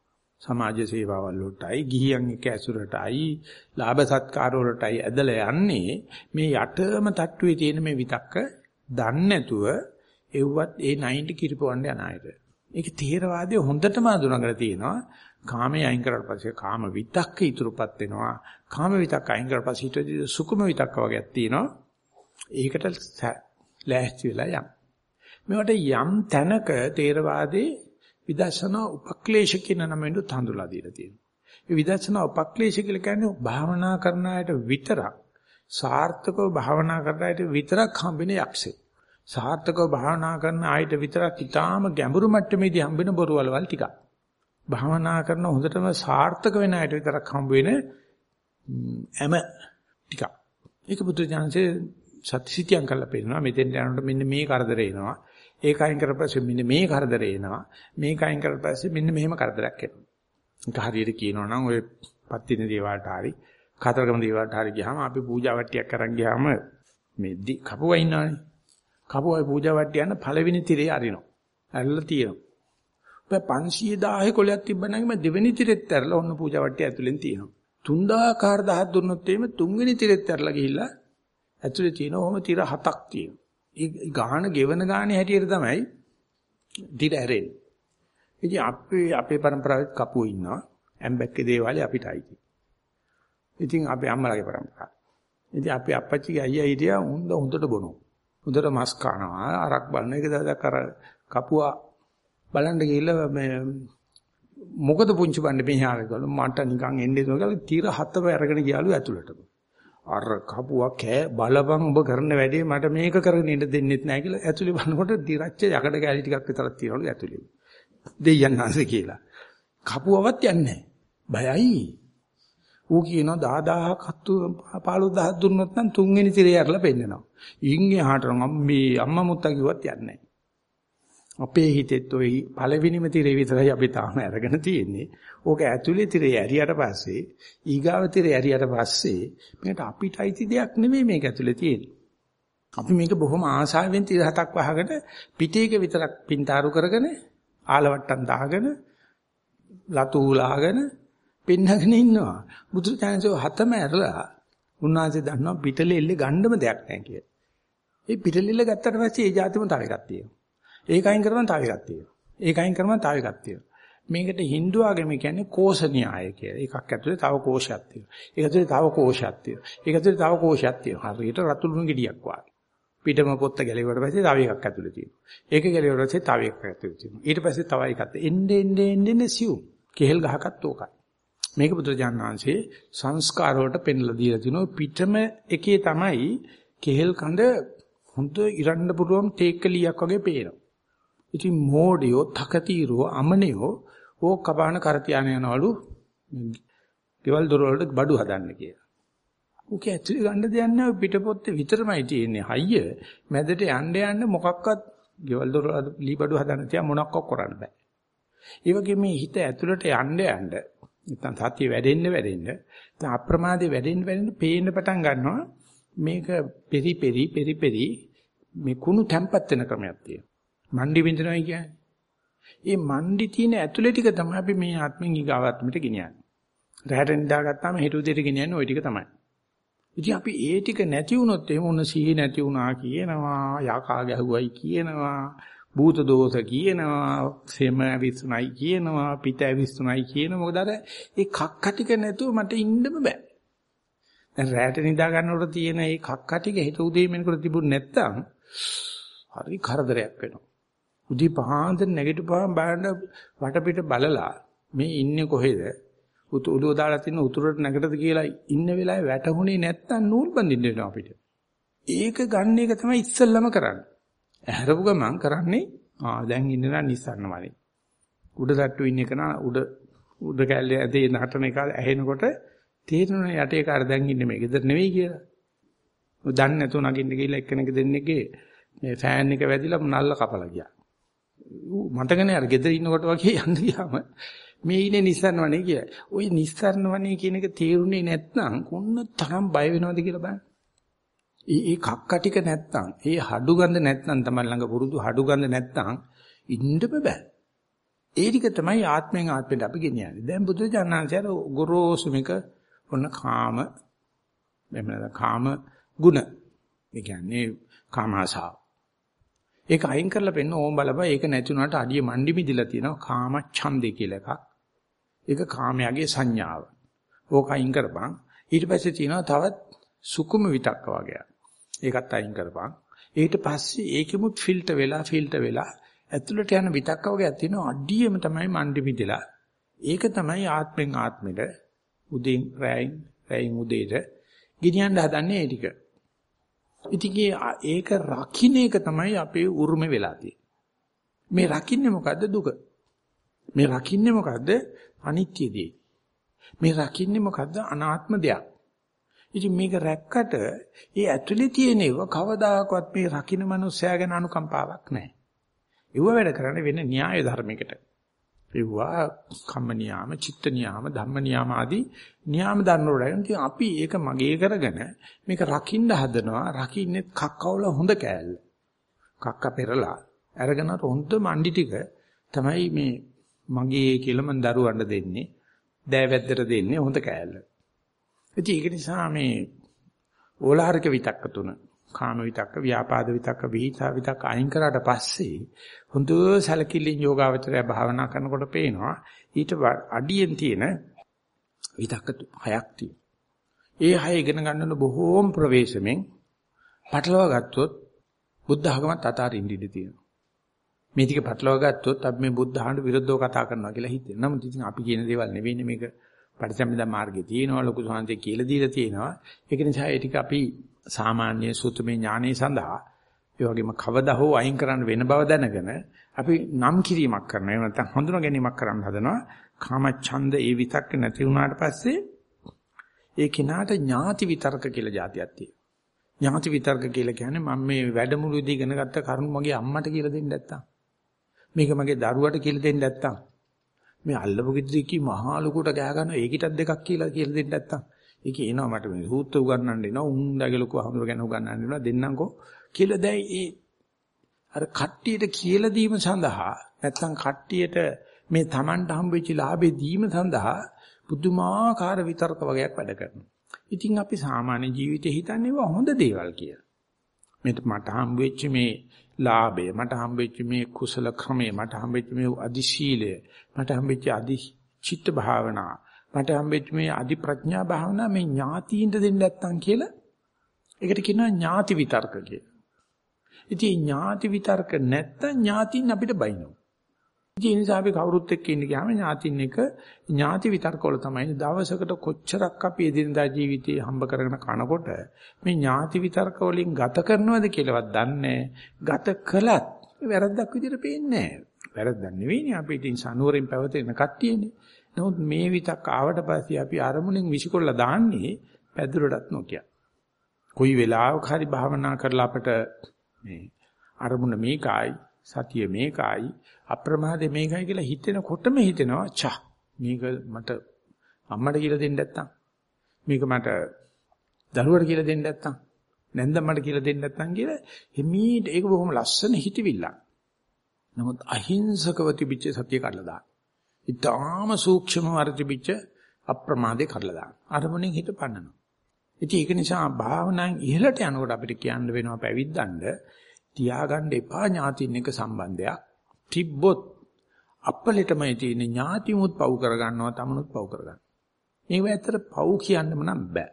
සමාජ සේවාවල් වලටයි ගිහියන් එක්ක ඇසුරටයි ලාභ සත්කාර වලටයි ඇදලා යන්නේ මේ යටම තට්ටුවේ තියෙන මේ විතක්ක දන්නේ නැතුව එව්වත් ඒ 90 කිරිපවන්න යන අයට. ඒක තේරවාදයේ හොඳටම අඳුනගෙන තියෙනවා. කාමයේ අයින් කරලා පස්සේ කාම විතක්ක ඉතුරුපත් වෙනවා. කාම විතක්ක අයින් කරලා පස්සේ ඊට සුකුම විතක්ක වගේක් තියෙනවා. ඒකට ලෑස්ති වෙලා යන්න. මේවට යම් තැනක තේරවාදයේ විදර්ශනා උපක්ලේශ කියන නමෙන් හඳුලා දීලා තියෙනවා. මේ විදර්ශනා උපක්ලේශ කියලා කියන්නේ භාවනා කරන අයට විතරක් සාර්ථකව භාවනා කරන අයට විතරක් හම්බෙන යක්ෂේ. සාර්ථකව භාවනා කරන අයට විතරක් ඊටාම ගැඹුරු මට්ටමේදී හම්බෙන බොරුවල්වල් ටිකක්. භාවනා කරන හොඳටම සාර්ථක වෙන අයට විතරක් හම්බ වෙන ඇම ටිකක්. ඒක බුදු දහමසේ සත්‍සිතියම් කරලා පෙන්නනවා මෙතෙන් යනකොට මෙන්න මේ කරදර එනවා. ඒක අයින් කරපස්සේ මෙන්න මේ කරදරේ එනවා. මේක අයින් කරපස්සේ මෙන්න මෙහෙම කරදරයක් එනවා. ඒක හරියට කියනවා නම් ඔය පත්තින දේවාලට හරි කතරගම දේවාලට හරි ගියාම අපි පූජා වට්ටියක් අරන් ගියාම මේ කපුවා ඉන්නවනේ. කපුවා පූජා වට්ටිය යන පළවෙනි තිරේ අරිනවා. ඇරලා තියෙනවා. ඔය 500000 කොලයක් තිබ්බනම් දෙවෙනි තිරෙත් ඇරලා ඔන්න පූජා වට්ටිය ඇතුලෙන් තියෙනවා. 3000 දහස් දුන්නොත් එimhe තුන්වෙනි තිරෙත් ඇරලා ගිහිල්ලා ඇතුලේ තියෙන ඔහොම තිර හතක් තියෙනවා. ගාන ගෙවන ගානේ හැටියට තමයි දිට ඇරෙන්නේ. ඉතින් අපේ අපේ પરම්පරාවෙත් කපුව ඉන්නවා. ඇම්බැක්කේ දේවාලේ අපිටයි තියෙන්නේ. ඉතින් අපේ අම්මලාගේ પરම්පරාව. ඉතින් අපේ අප්පච්චිගේ අයියා හිටියා හොඳ හොඳට බොනවා. හොඳට මස් කනවා, අරක් බලන එක දවසක් අර කපුවා බලන්න ගිහිල්ලා මේ මොකද පුංචි බණ්ඩ මෙහාට ගලු මට නිකන් එන්නේ නෝකල තිර හතව අරගෙන ගියාලු ඇතුළටම. අර කපුවා කෑ බලපන් ඔබ කරන වැඩේ මට මේක කරගෙන ඉන්න දෙන්නෙත් නැහැ කියලා ඇතුලේ බලනකොට දිරච්ච යකඩ කැලි ටිකක් විතරක් තියනවලු ඇතුලේ. දෙයයන් ආසේ කියලා. කපුවවත් යන්නේ බයයි. ඌ කියනවා 10000ක් 15000ක් දුන්නොත් නම් තුන්වෙනි තිරේ ඇරලා පෙන්නනවා. ඉන්නේ හාට නම් මේ අම්මා මුත්තා කිව්වත් යන්නේ අපේ හිතෙත් ওই පළවෙනිම තිරේ විතරයි අපි තාම අරගෙන තියෙන්නේ. ඕක ඇතුලේ තිරේ ඇරියට පස්සේ ඊගාව තිරේ ඇරියට පස්සේ මේකට අපිට අයිති දෙයක් නෙමෙයි මේක ඇතුලේ තියෙන්නේ. අපි මේක බොහොම ආසාවෙන් තිර හතක් වහගෙන පිටේක විතරක් පින්තාරු කරගෙන ආලවට්ටම් දාගෙන ලතු උලාගෙන පින්නගෙන ඉන්නවා. බුදුචානන්සේ හතම ඇරලා උන්වහන්සේ දන්නවා පිටලෙල්ල ගන්නම දෙයක් නැහැ කියලා. ඒ පිටලෙල්ල ගත්තට පස්සේ ඒ જાතිම තව එකක් තියෙනවා. ඒක අයින් කරපන් තව එකක් තියෙනවා. ඒක අයින් කරපන් තව එකක් තියෙනවා. මේකට Hindu ආගම කියන්නේ කෝෂ න්‍යාය කියලා. එකක් ඇතුලේ තව කෝෂයක් තියෙනවා. ඒක ඇතුලේ තව කෝෂයක් තියෙනවා. ඒක ඇතුලේ තව කෝෂයක් තියෙනවා. හරියට රතුළුණු ගෙඩියක් වගේ. පිටම පොත්ත ගැලෙවට පස්සේ තව එකක් ඇතුලේ තියෙනවා. ඒක ගැලෙවට පස්සේ තව එකක් ඇතුලේ තියෙනවා. ඊට පස්සේ තව එකක්. එන්නේ එන්නේ එන්නේ සිව්. කෙහෙල් ගහකත් ඕකයි. මේක බුදුරජාණන් වහන්සේ සංස්කාර වලට පෙන්ලා දීලා තිනවා පිටම එකේ තමයි කෙහෙල් කඳ හොඳ ඉරන්න පුළුවන් තේකලියක් වගේ පේනවා. ඉතින් මෝඩියෝ, තකතිරෝ, අමනියෝ ඕක කපාන කර තියාන යනවලු. ගෙවල් දොර වලට බඩු හදන්න කියලා. උක ඇතුලේ ගන්න දෙයක් නැහැ පිටපොත්තේ විතරමයි තියෙන්නේ. හයිය මැදට යන්න යන්න මොකක්වත් ගෙවල් දොර ලී බඩු හදන්න තියා මොනක්වත් කරන්න බෑ. ඒ වගේ මේ හිත ඇතුළට යන්න යන්න නැත්නම් සතිය වැඩෙන්න වැඩෙන්න නැත්නම් අප්‍රමාදේ වැඩෙන්න වැඩෙන්න පේන්න පටන් ගන්නවා මේක පෙරි පෙරි පෙරි පෙරි මේ කුණු තැම්පත් වෙන ක්‍රමයක් තියෙනවා. මණ්ඩි විඳිනවා කියන්නේ. ඒ මණ්ඩි තියෙන ඇතුලේ ටික තමයි අපි මේ ආත්මෙන් ඊගාවාත්මයට ගෙනියන්නේ. රැහැට නිදාගත්තාම හිත උදේට ගෙනියන්නේ ওই ටික තමයි. ඉතින් අපි ඒ ටික නැති වුණොත් එහෙම මොන සීහි නැති වුණා කියනවා, යකා ගැහුවයි කියනවා, භූත දෝෂ කියනවා, සෙම ඇවිස්සුණයි කියනවා, පිට ඇවිස්සුණයි කියනවා. මොකද අර ඒ කක්ක ටික නැතුව මට ඉන්නම බෑ. දැන් රැට නිදා ගන්නකොට තියෙන මේ කක්ක ටික හිත උදේ මෙනකොට තිබුණ නැත්තම් හරි කරදරයක් වෙනවා. උදේ පහන්දර නැගිටපුවාම බලන්න වටපිට බලලා මේ ඉන්නේ කොහෙද? උතු උඩ දාලා තියෙන උතුරට නැගටද කියලා ඉන්න වෙලාවේ වැටහුනේ නැත්තම් නූල් බඳින්න වෙනවා අපිට. ඒක ගන්න එක තමයි ඉස්සෙල්ලම කරන්නේ. ඇහැරපු ගමන් කරන්නේ ආ දැන් ඉන්න නම් නිස්සන්න වලින්. උඩ තට්ටු ඉන්න එක නා උඩ උඩ කැල්ලේ ඇදේ නටන එක ඇහෙනකොට තේරෙනවා යටේ කාර දැන් ඉන්නේ මේ ගෙදර නෙවෙයි කියලා. දන්නේ නැතුව නගින්න ගිහිල්ලා එක්කෙනෙක් දෙන්නෙක්ගේ මේ ෆෑන් එක වැදිලා නල්ල කපලා ගියා. මතකනේ අර ගෙදර ඉන්නකොට වගේ යන්න ගියාම මේ ඉන්නේ නිස්සාරණවනේ කියලා. ওই නිස්සාරණවනේ කියන එක තේරුනේ නැත්නම් කොන්න තරම් බය වෙනවද කියලා බලන්න. ඒ ඒ කක්ක ටික නැත්නම්, ඒ හඩු ගඳ නැත්නම් තමයි ළඟ පුරුදු හඩු ගඳ නැත්නම් ඉන්න බෑ. ඒ ටික තමයි ආත්මෙන් ආත්මෙට අපි ගෙනියන්නේ. දැන් බුදුජානනාංශය ගොරෝසුමික ඔන්න කාම එහෙම නැත්නම් කාම ගුණ. ඒ කියන්නේ කාම ආසාව. ඒක අයින් කරලා පෙන්න ඕම් බලපන් ඒක නැති වුණාට අඩිය මණ්ඩි මිදිලා තියෙනවා කාම ඡන්දේ කියලා එකක්. ඒක කාමයාගේ සංඥාව. ඕක අයින් කරපන්. ඊට පස්සේ තියෙනවා තවත් සුකුම විතක්ක වගේ. ඒකත් අයින් කරපන්. ඊට පස්සේ ඒකෙමුත් ෆිල්ටර් වෙලා ෆිල්ටර් වෙලා ඇතුළට යන විතක්ක වගේ තියෙනවා අඩියෙම තමයි මණ්ඩි මිදිලා. ඒක තමයි ආත්මෙන් ආත්මෙට උදෙන් රැයින් රැයින් උදේට ගෙනියන්න හදන්නේ ඒ ටික. ඉතින් ඒක රකින්න එක තමයි අපේ උරුම වෙලා මේ රකින්නේ මොකද්ද දුක? මේ රකින්නේ මොකද්ද අනිත්‍ය දේ? මේ රකින්නේ මොකද්ද අනාත්ම දෙයක්? ඉතින් මේක රැක්කට ඒ ඇතුලේ තියෙනව කවදාකවත් මේ රකින්න මනුස්සයා ගැන අනුකම්පාවක් නැහැ. ඒව වැඩ කරන්නේ වෙන න්‍යාය ධර්මයකට. ඒවා කම්ම නියාම, චිත්ත නියාම, ධම්ම නියාම ආදී නියාම ධර්ම වලට අපි ඒක මගේ කරගෙන මේක රකින්න හදනවා. රකින්නේ කක්කවල හොඳ කෑල්ල. කක්ක පෙරලා අරගෙන හොඳ මණ්ඩි ටික තමයි මේ මගේ කියලා මම දරුවන්ට දෙන්නේ. දෑවැද්දට දෙන්නේ හොඳ කෑල්ල. ඉතින් ඒක නිසා මේ ඕලාරික විතක්ක තුන කාම විතක්ක, ව්‍යාපාද විතක්ක, විහිතා විතක්ක අයින් කරාට පස්සේ හොඳ සැලකිල්ලෙන් යෝගාවචරය භාවනා කරනකොට පේනවා ඊට අඩියෙන් තියෙන විතක්ක හයක් තියෙනවා. ඒ හය ඉගෙන ගන්නන බොහෝම ප්‍රවේශමෙන් පටලවා ගත්තොත් බුද්ධ ආගමත් අතාරින්න ඉඩ තියෙනවා. මේ ටික පටලවා ගත්තොත් අපි මේ බුද්ධ ආගමට විරුද්ධව කතා කරනවා කියලා හිතෙනවා. නමුත් ඉතින් අපි කියන දේවල් නෙවෙයිනේ මේක පරිසම්පදා මාර්ගයේ තියෙනවා ලොකු සංහතේ කියලා දීලා තියෙනවා. ඒක නිසා ඒ ටික අපි සාමාන්‍ය සූත්‍රමය ඥානෙ සඳහා ඒ වගේම කවදා හෝ අයින් කරන්න වෙන බව දැනගෙන අපි නම් කිරීමක් කරනවා. එහෙම නැත්නම් හඳුනා ගැනීමක් කරන්න හදනවා. කාම ඡන්ද ඒ විතක්ක නැති වුණාට පස්සේ ඒ කිනාට ඥාති විතර්ක කියලා જાතියක් තියෙනවා. ඥාති විතර්ක කියලා කියන්නේ මම මේ වැඩමුළුවේදී ඉගෙන ගත්ත කරුණු මගේ අම්මට කියලා දෙන්න නැත්තම් මේක මගේ දරුවට කියලා දෙන්න නැත්තම් මේ අල්ලපු කිද්දකී මහා ලොකුට ගෑ ගන්නවා ඒකිටත් දෙකක් කියලා කියලා දෙන්න නැත්තම් ඒක එනවා මට මේ සූත්‍ර උගන්වන්න එනවා උන් දගේ ලොකු අහමුර ගැන උගන්වන්න එනවා දෙන්නම්කෝ කියලා දැන් ඒ අර කට්ටියට කියලා දීම සඳහා නැත්තම් කට්ටියට මේ Tamanට හම්බෙච්ච ලාභේ දීම සඳහා පුදුමාකාර විතර්ක වගේක් වැඩ කරනවා. ඉතින් අපි සාමාන්‍ය ජීවිතේ හිතන්නේ ඒවා හොඳ දේවල් කියලා. මෙත් මට හම්බෙච්ච මේ ලාභය මට හම්බෙච්ච මේ කුසල ක්‍රමය මට හම්බෙච්ච මේ අදි ශීලය මට හම්බෙච්ච අදි චිත්ත භාවනා මට හම්බෙච්ච මේ අදි ප්‍රඥා භාවනා මේ ඥාතීන්ට දෙන්න නැත්තම් කියලා ඒකට කියනවා ඥාති විතර්ක කියලා. ඉතින් ඥාති විතර්ක නැත්තම් ඥාතින් අපිට බයිනවා. ඉතින් ඒ නිසා අපි කවුරුත් එක්ක ඉන්න ගියාම ඥාතින් එක ඥාති විතර්ක වල තමයි දවසකට කොච්චරක් අපි එදිනදා ජීවිතේ හම්බ කරගෙන කනකොට මේ ඥාති විතර්ක වලින් ගත කරනවද කියලාවත් දන්නේ ගත කළත් වැරද්දක් විදිහට පේන්නේ නැහැ. වැරද්දක් නෙවෙයිනේ අපි ඉතින් සනුවරින් පැවතෙන කට්ටියනේ. නමුත් මේ විතක් ආවට පස්සේ අපි අරමුණෙන් විසිකොල්ලා දාන්නේ පැදුරටත් නොකිය. කොයි වෙලාවක හරි භාවනා කරලා අපට මේ අරමුණ මේකයි සතිය මේකයි අප්‍රමාදේ මේකයි කියලා හිතෙනකොටම හිතෙනවා චා මේක මට අම්මට කියලා දෙන්න නැත්තම් මේක මට දරුවට කියලා දෙන්න නැත්තම් නැන්දම්මට කියලා දෙන්න නැත්තම් කියලා හිමීට ඒක බොහොම ලස්සන හිතවිල්ලක්. නමුත් අහිංසකව තිබිච්ච සතිය කඩලා දාන. ඊටාම සූක්ෂම වර්ධිබිච්ච අප්‍රමාදේ කරලා දාන. අරමුණෙන් හිත පන්නනවා. ඉතින් ඒක නිසා භාවනාවෙන් ඉහළට යනකොට අපිට කියන්න වෙනවා පැවිද්දන්ඩ තියාගන්න එපා ඥාතින් එක සම්බන්ධයක්. තිබ්බොත් අපලෙටමයි තියෙන ඥාතිමුත් පව් කරගන්නවා තමනුත් පව් කරගන්නවා. මේව ඇත්තට පව් කියන්නම නම් බෑ.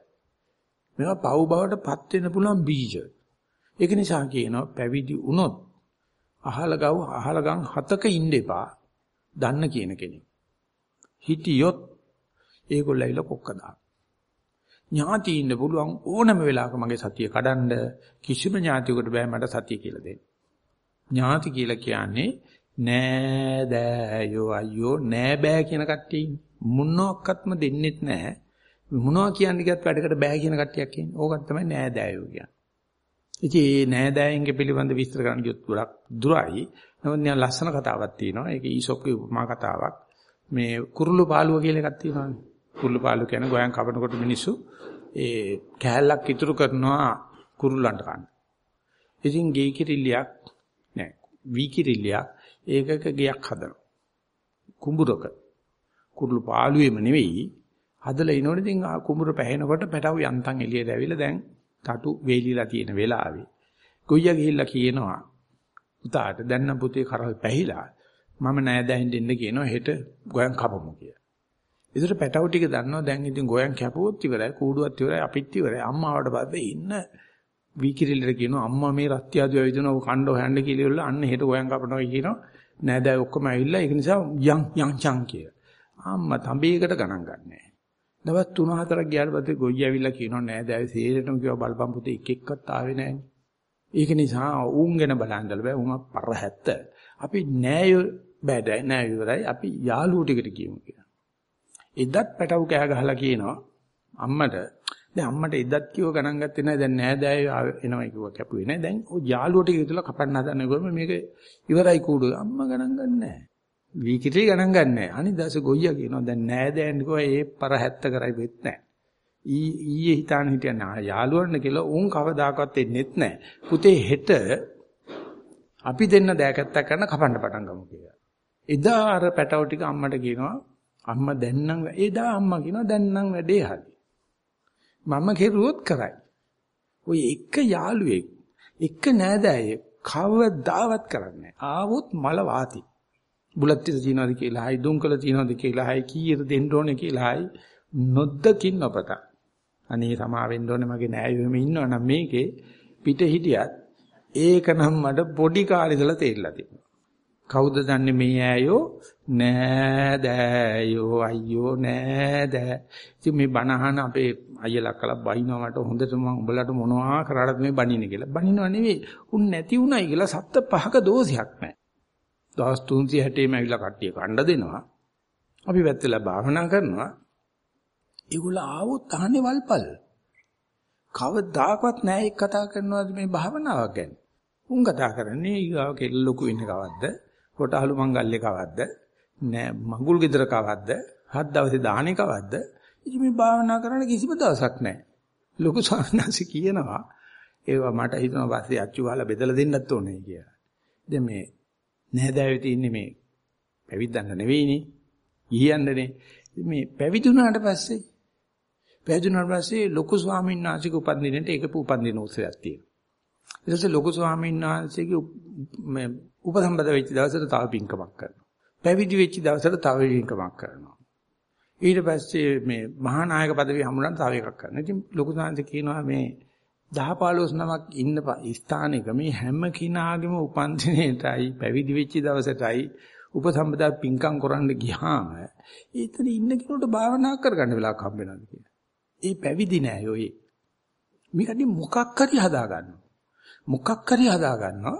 මේවා පව් බවට පත් වෙන්න පුළුවන් බීජ. ඒක නිසා කියනවා පැවිදි වුණොත් අහල ගව අහල ගම් හතක ඉන්න එපා. දන්න කියන කෙනෙක්. හිටියොත් ඒගොල්ලෝ ඇවිල්ලා කොක්ක දාන. ඥාති ඉන්න පුළුවන් ඕනම වෙලාවක මගේ සතිය කඩන්න කිසිම ඥාතියෙකුට බෑ මට සතිය කියලා දෙන්න. ඥාති කියලා කියන්නේ නෑ දෑයෝ අයියෝ නෑ බෑ කියන කට්ටිය මොනක්වත්ම දෙන්නෙත් නෑ. මොනවා කියන්නේ කියත් වැඩකට බෑ කියන කට්ටියක් ඉන්නේ. ඕකත් තමයි නෑ දෑයෝ කියන්නේ. ඉතින් මේ නෑ දෑයන්ගේ පිළිබඳ විස්තර කරන්න ගියොත් ගොඩක් දුරයි. නමුත් නිකන් ලස්සන කතාවක් තියෙනවා. ඒක ඊසොක්ගේ උපමා කතාවක්. මේ කුරුළු පාළුව කියලා එකක් තියෙනවානේ. කුරුළු පාළුව කියන්නේ ගෝයන් කපනකොට මිනිස්සු ඒ කෑල්ලක් ඉතුරු කරනවා කුරුල්ලන්ට කන්න. ඉතින් ගේ කිරිල්ලියක් නෑ වී කිරිල්ලියක් ඒකක ගයක් හදනවා. කුඹුරක. කුරුළු පාළුවේම නෙවෙයි හදලා ඉනෝනේ ඉතින් කුඹුර පැහෙනකොට පැටව යන්තම් එළියට ඇවිල්ලා දැන් තටු වේලිලා තියෙන වෙලාවේ ගොයියා ගිහිල්ලා කියනවා පුතාට දැන් නම් පුතේ කරල් පැහිලා මම නෑදෑයින් දෙන්න කියනවා හෙට ගෝයන් කපමු කියලා. ඒතර පැටව ටික දන්නවා දැන් ඉතින් ගෝයන් කැපුවොත් ඉවරයි කූඩුවත් ඉවරයි අපිත් ඉවරයි අම්මාවට පස්සේ ඉන්න වීකිරිල්ලට කියනවා අම්මා මේ රත්තියාදු ඇවිදිනවා කණ්ඩ හොයන්න කියලා අන්න හෙට ගෝයන් කපනවා කියනවා නෑදෑය ඔක්කොම ඇවිල්ලා ඒක නිසා යන් යන් චන් කිය. අම්මා තඹේකට ගණන් ගන්නෑ. දවස් 3-4ක් ගියාට පස්සේ ගොයියා ඇවිල්ලා කියනවා නෑදෑය සේරටම කිව්වා බලපන් පුතේ එක එක්කත් ආවේ නෑනේ. ඒක නිසා උන් ගැන බලන්නල බෑ උන් පරහැත්ත. අපි නෑය බෑද නෑ ඉවරයි අපි යාළුවෝ ටිකට කියමු කියලා. එදත් පැටව කෑ ගහලා කියනවා අම්මට දැන් අම්මට එදත් කිව්ව ගණන් ගත්තේ නැහැ. දැන් නෑදෑයෝ එනවා කිව්ව කැපුවේ නැහැ. දැන් ඔය යාළුවට කියලා කපන්න හදන ගොම මේක ඉවරයි කූඩු. අම්මා ගණන් ගන්නෑ. වීකිරි ගණන් ගන්නෑ. අනිත් දවසේ ගොයියා කියනවා දැන් නෑදෑයන් කිව්වා ඒ පර 70 කරයි වෙත් නැහැ. ඊයේ හිතාන හිටියන යාළුවන්න කියලා උන් කවදාකවත් එන්නෙත් නැහැ. පුතේ හෙට අපි දෙන්න දෑකැත්තක් කරන කපන්න පටන් ගමු කියලා. එදා අර පැටව ටික අම්මට කියනවා අම්මා දැන් නම් එදා අම්මා කියනවා දැන් නම් වැඩේ හරි. මම කෙරුවොත් කරයි. ඔය එක යාළුවෙක් එක නෑදෑයෙක් කවදාවත් කරන්නේ ආවොත් මල වාති. බුලත් ටික තියනවාද කියලා හයි දුම්කල තියනවාද කියලා හයි කීයට දෙන්න ඕනේ කියලා හයි නොද්දකින් නොපත. අනේ සමා වෙන්න ඕනේ මගේ නෑයෙම ඉන්නවනම් මේකේ පිට හිටියත් ඒක නම් මට පොඩි කාලේ ඉඳලා තේරිලා තියෙනවා. කවුද දන්නේ මේ ඈයෝ නෑ දෑයෝ අයියෝ නෑ දෑ. ඉතින් මේ බණහන අපේ අයියලා කළා බයිනවා මට හොඳට මම උඹලට මොනවා කරාද මේ බණින්නේ කියලා. බණිනව නෙවෙයි. උන් නැති උනායි කියලා සත්ත පහක දෝෂයක් නෑ. දවස් 360ම ඇවිල්ලා කට්ටිය කණ්ඩ දෙනවා. අපි වැත්තලා භාවනා කරනවා. ඒගොල්ලෝ ආවොත් අහන්නේ වල්පල්. කවදාකවත් නෑ එක් කතා කරනවාද මේ භාවනාවක් ගැන. උන් කතා කරන්නේ ඊගාව කෙල්ල ලොකු වෙන්න කවද්ද? කොටහලු මංගල්‍ය කවද්ද? නෑ මඟුල් ගෙදර කවද්ද? හත් දවසේ දාහනේ කවද්ද? ඉතින් මේ භාවනා කරන්න කිසිම දවසක් නෑ. ලොකු සාහනසි කියනවා ඒවා මට හිතනවා පස්සේ අච්චු ගහලා බෙදලා දෙන්නත් ඕනේ කියලා. දැන් මේ නැහැදාවේ තියෙන්නේ මේ පැවිද්දන්න නෙවෙයිනේ. ගිහියන්නනේ. මේ පැවිදුණාට පස්සේ පැවිදුණාට පස්සේ ලොකු ස්වාමීන් වහන්සේගේ උපන්දිනේට ඒකපු උපන්දින උත්සවයක් තියෙනවා. ඊට පස්සේ ලොකු ස්වාමීන් වහන්සේගේ මේ උපසම්පද වෙච්ච දවසට තව පින්කමක් කරනවා. පැවිදි වෙච්ච දවසට තව පින්කමක් කරනවා. ඊට පස්සේ මේ මහා නායක পদවිය හමුනන තව එකක් කරනවා. ඉතින් ලොකු සාංශ කියනවා මේ 10 15 නමක් ඉන්න ස්ථානෙක මේ හැම කිනාගේම උපන්දිනේටයි පැවිදි වෙච්ච දවසටයි උපසම්පදා පින්කම් කරන්න ගියාම එතන ඉන්න කෙනෙකුට භාවනා කරගන්න වෙලාවක් හම්බ වෙනවද කියලා. ඒ පැවිදි නෑ ඔය. මේකදී මොකක් හරි හදා ගන්නවා. මොකක් හරි හදා ගන්නවා.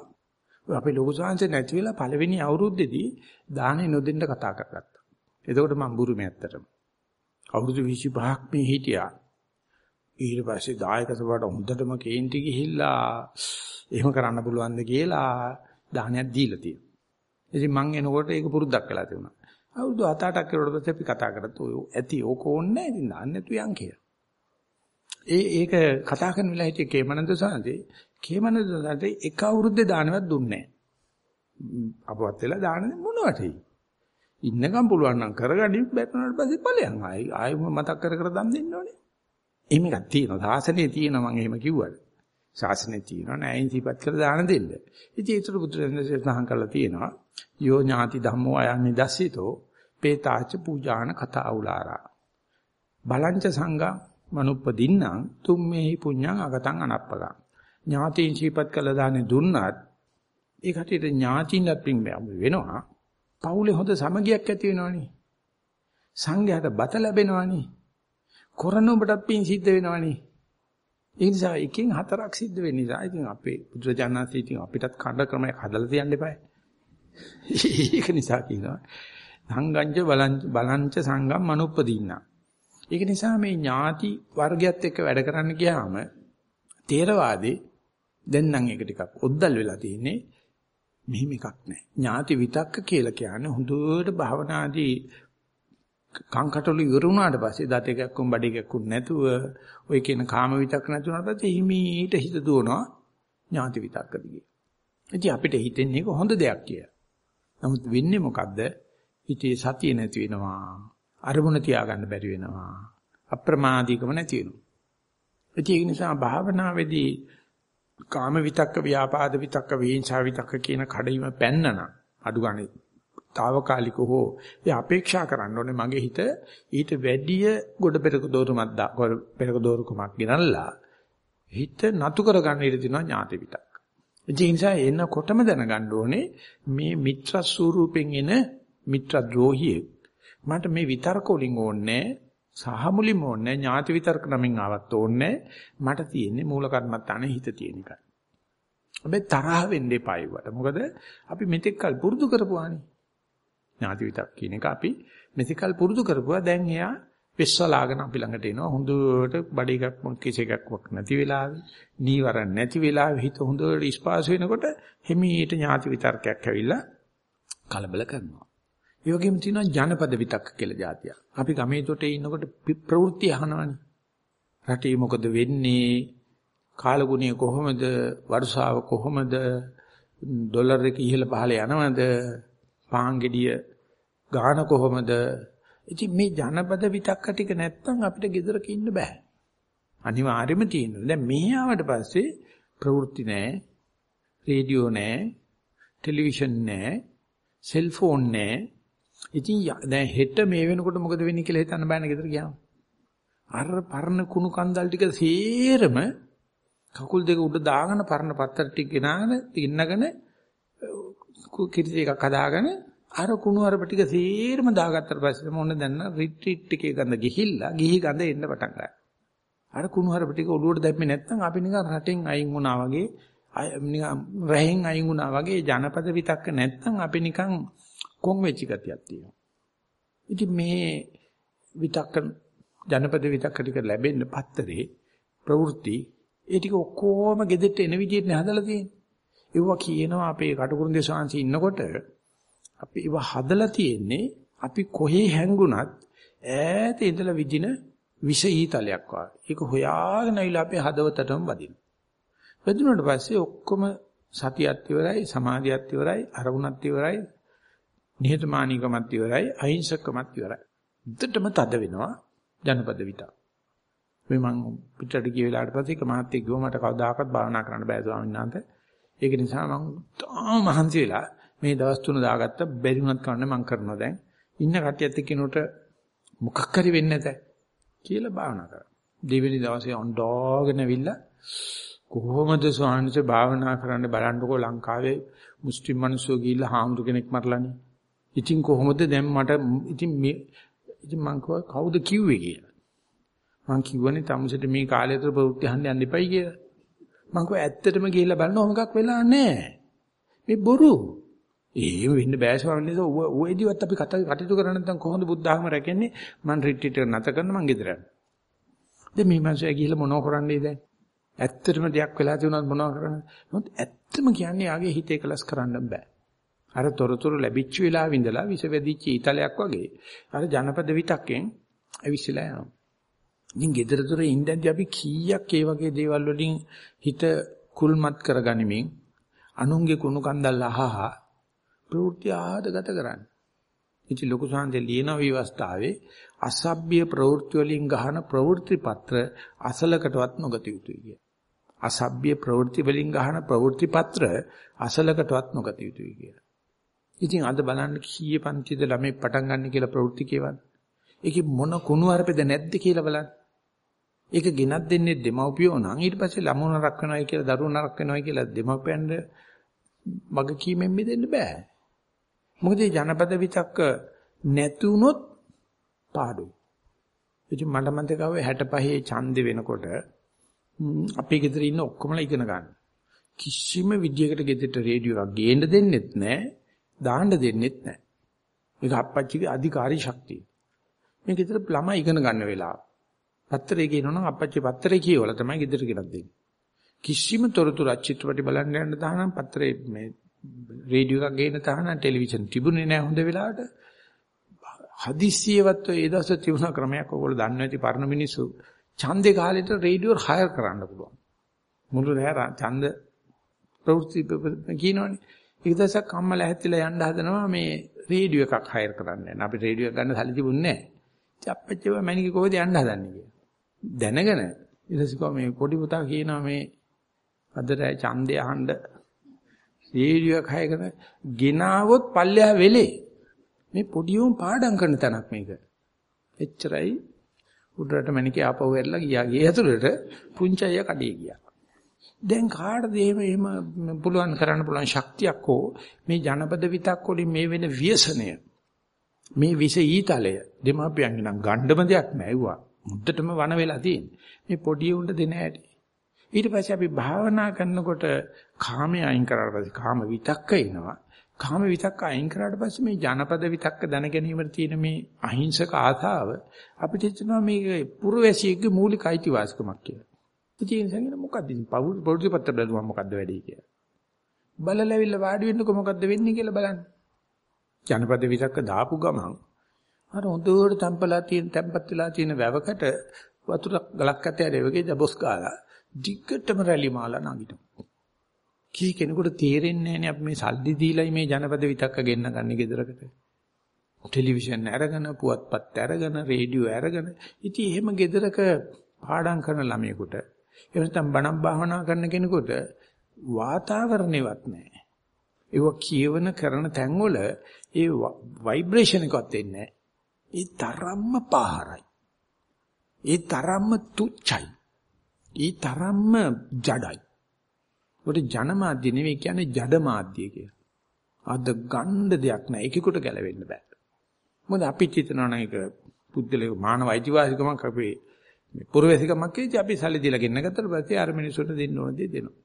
අපේ ලොකු සංහසේ නැති වෙලා පළවෙනි අවුරුද්දේදී දාහනේ නොදෙන්න කතා කරගත්තා. එතකොට මම බුරුමේ ඇත්තටම. අවුරුදු 25ක් මේ හිටියා. ඊට පස්සේ දායක සභාවට හොඳටම කේන්ති ගිහිල්ලා එහෙම කරන්න පුළුවන්ද කියලා දාහනයක් දීලා තියෙනවා. ඉතින් මං එනකොට ඒක පුරුද්දක් වෙලා තිබුණා. අවුරුදු 7-8ක් කරලා පස්සේ අපි කතා කරත් ඔය ඇති ඕක ඕනේ නැහැ ඉතින් දාන්න නැතු යන් කියලා. ඒ ඒක කතා කරන වෙලාව හිටියේ කේමනන්ද සාන්තේ කේමනන්දට එක අවුරුද්දේ දානවත් දුන්නේ නැහැ. අපවත් වෙලා දාන්නේ මොනවටයි? ඉන්නකම් පුළුවන් නම් කරගනි බැටුණාට පස්සේ ඵලයන් ආයි ආයි මතක් කර කර දන් දෙන්න ඕනේ. එහෙම එකක් තියෙනවා. සාසනේ තියෙනවා මම එහෙම කිව්වට. ශාසනයේ තියෙනවා නෑයින් සිපත් කරලා දාන දෙන්න. ඉතින් ඒතර බුදුරජාණන් සඳහන් කරලා තියෙනවා යෝ ඥාති ධම්මෝ අයන්නේ දස්සිතෝ පේතාච පූජාන කතා උලාරා. බලංච සංඝා මනුප්පදින්නම් තුම්මේහි පුඤ්ඤං අගතං අනප්පගං. ඥාතීන් සිපත් කළා දාන්නේ දුන්නත් ඒ කටියට ඥාතින්නත් පින් වෙනවා. පවුලේ හොඳ සමගියක් ඇති වෙනවනේ. සංඝයාට බත ලැබෙනවනේ. කරන ඔබටත් පින් සිද්ධ වෙනවනේ. ඒ නිසා එකෙන් හතරක් සිද්ධ වෙන නිසා ඉතින් අපේ බුදුරජාණන්සේ ඉතින් අපිටත් කඩ ක්‍රමයක් හදලා තියන්න එපා. ඒක නිසා කියනවා සංගංජ බලංච සංගම් මනුප්පදීනා. ඒක නිසා මේ ඥාති වර්ගයත් එක්ක වැඩ කරන්න ගියාම තේරවාදී දැන් නම් ඒක ටිකක් ඔද්දල් වෙලා තියෙන්නේ මෙහිම එකක් නැහැ. ඥාති විතක්ක කියලා කියන්නේ හොඳට භවනාදී කංකටොළු ඉවර වුණාට පස්සේ දත එකක් උන් බඩ එකක් උන් නැතුව ඔය කියන කාම විතක් නැතුණාට පස්සේ හිමීට හිත දුවනවා ඥාති විතක්ක දිගේ. ඉතින් අපිට හිතෙන්නේ ඒක හොඳ දෙයක් කියලා. නමුත් වෙන්නේ මොකද්ද? හිතේ සතිය නැති වෙනවා. අරමුණ තියාගන්න බැරි වෙනවා. අප්‍රමාදීකම නැති වෙනවා. ඒ නිසා භාවනාවේදී කාම විතක්ක, ව්‍යාපාද විතක්ක, වේංචා විතක්ක කියන කඩයිම පැන්නන අඩු ගන්නේ తాවකාලික හෝ ඒ අපේක්ෂා කරන්න ඕනේ මගේ හිත ඊට වැඩිය ගොඩ පෙරක දෝරුමක් දා පෙරක දෝරුකමක් ගෙනල්ලා හිත නතු කරගන්න ඉඩ තියෙනවා ඥාති විතක්. ඒ නිසා එනකොටම දැනගන්න ඕනේ මේ මිත්‍ර ස්වරූපෙන් එන මිත්‍ර ද්‍රෝහියෙක් මට මේ විතර්ක වලින් ඕනේ සහ මුලින්ම ඕනේ ඥාති විතර්ක නමින් ආවත් ඕනේ මට තියෙන්නේ මූල කර්මත්තානේ හිත තියෙන එකයි. හැබැයි තරහ වෙන්න එපා ඒවට. මොකද අපි මෙතෙක් කල් පුරුදු කරපුවානේ. ඥාති විතක් කියන එක අපි මෙතිකල් පුරුදු කරපුවා දැන් එයා වෙස්සලාගෙන අපි ළඟට එනවා හොඳට බඩ එකක් මොකෙස එකක් වක් නැති වෙලාවේ නීවරණ නැති වෙලාවේ හිත හොඳට ස්පාස් වෙනකොට හිමීට ඥාති විතර්කයක් ඇවිල්ලා කලබල කරනවා. ඒ වගේම තියෙනවා ජනපද විතක්ක කියලා જાතිය. අපි ගමේ තොටේ ඉන්නකොට ප්‍රවෘත්ති අහනවනේ. රටේ මොකද වෙන්නේ? කාලගුණය කොහොමද? වර්ෂාව කොහොමද? ඩොලර් එක ඉහළ පහළ යනවද? පාන් ගෙඩිය ගාන කොහොමද? ඉතින් මේ ජනපද විතක්ක ටික නැත්තම් අපිට ගෙදරක ඉන්න බෑ. අනිවාර්යයෙන්ම තියෙනවා. දැන් මෙහි ආවට පස්සේ ප්‍රවෘත්ති නැහැ, රේඩියෝ නැහැ, ටෙලිවිෂන් නැහැ, සෙල්ෆෝන් නැහැ. ඉතින් දැන් හෙට මේ වෙනකොට මොකද වෙන්නේ කියලා හිතන්න බෑනේ ගෙදර ගියාම. අර පරණ කුණු කන්දල් ටික සේරම කකුල් දෙක උඩ දාගෙන පරණ පත්තර ටික ගෙනාගෙන ඉන්නගෙන කිරිසි එකක් හදාගෙන අර කුණු අරප ටික සේරම දාගත්තට පස්සේ මොන දැන්න රිට්‍රීට් එකේ ගඳ ගිහිල්ලා ගිහි ගඳ එන්න පටන් ගන්නවා. අර කුණු අරප ටික ඔළුවට දැම්මේ නැත්නම් අපි නිකන් රටෙන් අයින් වුණා වගේ නිකන් රැහෙන් අයින් වුණා වගේ ජනපද විතක්ක නැත්නම් අපි නිකන් කොන් වෙච්ච ගතියක් තියෙනවා. ඉතින් මේ විතක්ක ජනපද විතක්ක ටික ලැබෙන්න පත්තරේ ප්‍රවෘත්ති ඒ ටික ඔක්කොම gedette එන විදිහට නේ හදලා තියෙන්නේ. ඒවා කියනවා අපේ කටුකුරුන්දේ ශාන්සි ඉන්නකොට අපි ඒව හදලා තියෙන්නේ අපි කොහේ හැංගුණත් ඈත ඉඳලා විදින විෂ ඊතලයක් වගේ. ඒක හොයාගෙන ඇවිල්ලා අපේ හදවතටම වදිනවා. වැදුනට පස්සේ ඔක්කොම සතියත් ඉවරයි, සමාධියත් ඉවරයි, අරමුණත් ඉවරයි, නිහතමානීකමත් ඉවරයි, අහිංසකමත් ඉවරයි. දෙටම තද වෙනවා ජනපද විතක්. මේ මං පිටරට ගිය වෙලාවට පස්සේ එක මහත්තයෙක් ගිහුවා මට කවදාකවත් භාවනා කරන්න බෑ ස්වාමීන් වහන්සේ. ඒක නිසා මං තාම මහන්සි වෙලා මේ දවස් තුන දාගත්ත බැරි වුණත් කන්න මං කරනවා දැන්. ඉන්න කට්ටියත් එක්ක කෙනෙකුට මොකක් හරි වෙන්නේ නැත කියලා භාවනා කරා. දෙවෙනි දවසේ ඔන්ඩෝගෙන ඇවිල්ලා කොහොමද ස්වාමීන්සේ භාවනා කරන්න බලන්නකෝ ලංකාවේ මුස්ලිම් මිනිස්සු ගිහිල්ලා හාමුදුර කෙනෙක් මරලානේ. ඉතින් කොහොමද දැන් මට ඉතින් මේ ඉතින් මං කවුද කිව්වේ කියලා. මං කිව්වනේ තමුසෙට මේ කාලය තුර ප්‍රවෘත්ති අහන්න යන්න එපයි කියලා. මං කිව්වා ඇත්තටම ගිහිල්ලා බලනවා මොකක් වෙලා නැහැ. මේ බොරු. එහෙම වෙන්න බෑ ස්වාමීන් වහන්සේ. ඔයදිවත් අපි කටයුතු කරන්නේ නැත්නම් කොහොමද බුද්ධ ධර්ම රැකෙන්නේ? මං රිට්‍රීට් එක නැත කරන මං ගෙදර යනවා. දැන් මේ මිනිස්සයා ගිහිල්ලා මොනව කරන්නේ දැන්? ඇත්තටම දෙයක් වෙලා තියුණාද මොනව කරන්නේ? මොකද ඇත්තම කියන්නේ යාගේ හිතේ කලස් කරන්න බෑ. අර තොරතුරු ලැබිච්ච වෙලාවෙ ඉඳලා විස වැදිච්ච ඊතලයක් වගේ අර ජනපද විතක්කෙන් ඇවිස්සලා යනවා. ඉතින් gedara dore ඉඳන්දි අපි කීයක් ඒ වගේ දේවල් වලින් හිත කුල්මත් කරගනිමින් අනුන්ගේ කුණු කන්දල් අහහා ප්‍රවෘත්ති ආදගත කරන්නේ. ඉති ලොකු සාන්දේ ලියන විවස්ථාවේ අසභ්‍ය ප්‍රවෘත්ති වලින් ගහන ප්‍රවෘත්ති පත්‍ර අසලකටවත් නොගත යුතුයි කිය. අසභ්‍ය ප්‍රවෘත්ති වලින් ගහන ප්‍රවෘත්ති පත්‍ර අසලකටවත් නොගත යුතුයි කිය. ඉතින් අද බලන්න කීයේ පන්තිද ළමයි පටන් ගන්න කියලා ප්‍රවෘත්ති කියවන්නේ. ඒකේ මොන කුණු අරපෙද නැද්ද කියලා බලන්න. ඒක ගෙනත් දෙන්නේ දෙමව්පියෝ නම් ඊට පස්සේ ළමුණ නරක වෙනවයි කියලා දරුවෝ නරක වෙනවයි කියලා දෙමව්පියන්ට වගකීමෙන් මිදෙන්න බෑ. මොකද මේ ජනපද විතක්ක නැතුනොත් පාඩුයි. ඉතින් මට මතකව 65 ඡන්දේ වෙනකොට අපේ ගෙදර ඉන්න ඔක්කොමලා ඉගෙන ගන්න. කිසිම විදියකට ගෙදරට රේඩියෝ එකක් ගේන්න දෙන්නෙත් නැහැ, දාන්න දෙන්නෙත් නැහැ. ඒක අප්පච්චිගේ අධිකාරී ශක්තිය. මේ ගෙදර ළමයි ඉගෙන ගන්න වෙලාව. පත්තරේ කියනවනම් අපච්චි පත්තරේ කියවලා තමයි ගෙදර ගෙනත් දෙන්නේ. කිසිම තොරතුරු අචිත්‍රපටි බලන්න යන්න තහනම් පත්තරේ මේ රේඩියෝ එකක් ගේන තහනම් ටෙලිවිෂන් තිබුණේ නැහැ හොඳ වෙලාවට. හදිස්සියවත් ඒ දවස් තිබුණ ක්‍රමයක් ඔයගොල්ලෝ දන්නේ නැති පරණ මිනිස්සු ඡන්දේ කාලෙට රේඩියෝ හයර් කරන්න පුළුවන්. මුළු රෑ ඡන්ද ප්‍රවෘත්ති කියනවනේ. ඒක දැසක් අම්මලා ඇහැත්තිලා යන්න හදනවා මේ රේඩියෝ එකක් හයර් කරන්න. අපි රේඩියෝ එක ගන්න සල්ලි තිබුණේ නැහැ. අපච්චිව මැනිකේ කොහෙද යන්න හදන්නේ කියලා. දැනගෙන ඊටසිකෝ මේ පොඩි පුතා කියනවා මේ අදට ඡන්දය අහන්න රේඩියෝ කයකන ගෙනාවොත් පල්ලෙහා වෙලේ මේ පොඩි උන් පාඩම් කරන තැනක් මේක එච්චරයි උඩරට මණිකේ ආපහු ඇරලා ගියා ගේ ඇතුළට පුංචි අය කඩේ ගියා දැන් කාටද එහෙම එහෙම පුළුවන් කරන්න පුළුවන් ශක්තියක් හෝ මේ ජනපද විතක් වලින් මේ වෙන ව්‍යසනය මේ විස ඊතලය දෙමාපියන්ගෙන් නම් ගණ්ඩම දෙයක් නැවුවා මුද්දටම වන වෙලා තියෙන්නේ. මේ පොඩි උන්ට දෙන හැටි. ඊට පස්සේ අපි භාවනා කරනකොට කාමයේ අයින් කරලා පස්සේ කාම විතක්ක එනවා. කාම විතක්ක අයින් කරාට පස්සේ මේ ජනපද විතක්ක දැන ගැනීමට තියෙන මේ අහිංසක ආසාව අපිට හිතෙනවා මේක පුරවැසියෙක්ගේ මූලික අයිතිවාසිකමක් කියලා. ඉතින් ඒ නිසා මොකද්ද ඉතින් පොඩි පත්‍ර බැලුවා මොකද්ද වෙන්නේ කියලා. බලලවිල්ල වාඩි වෙන්නකො මොකද්ද වෙන්නේ කියලා බලන්න. ජනපද විතක්ක දාපු ගමන් අර හොඳට තම්පලා තියෙන තැම්පත් වෙලා තියෙන වැවකට වතුර ගලක් ඇතේ වගේ දබොස් ගාලා දිග්ගටම රැලි මාලා නගිනවා. කී කෙනෙකුට තේරෙන්නේ නැහැ අපි මේ සල්ලි දීලයි මේ ජනපද විතක්ක ගෙන්න ගන්න ගෙදරකට. ටෙලිවිෂන් අරගෙන පුවත්පත් අරගෙන රේඩියෝ අරගෙන ඉතින් එහෙම ගෙදරක පාඩම් කරන ළමයෙකුට එහෙම නැත්නම් බණක් භාවනා කරන කෙනෙකුට වාතාවරණෙවත් නැහැ. ඒව කියවන කරන තැන්වල ඒ ভাইබ්‍රේෂන් එකවත් එන්නේ නැහැ. ඒ තරම්ම පාහරයි. ඒ තරම්ම තුච්චයි. ඒ තරම්ම ජඩයි. උඩ ජනමාධ්‍ය නෙවෙයි කියන්නේ ජඩ මාධ්‍ය කියලා. අද ගණ්ඩ දෙයක් නැහැ. ඒකෙකුට ගැලවෙන්න බෑ. මොකද අපි හිතනවා නම් ඒක පුද්ගලික මානව අයිතිවාසිකමක් අපේ මේ පුරවැසිකමක් කියලා අපි සල්ලි දීලා ගෙන්න ගත්තට පස්සේ අර මිනිස්සුන්ට දෙන්න ඕන දේ දෙනවා.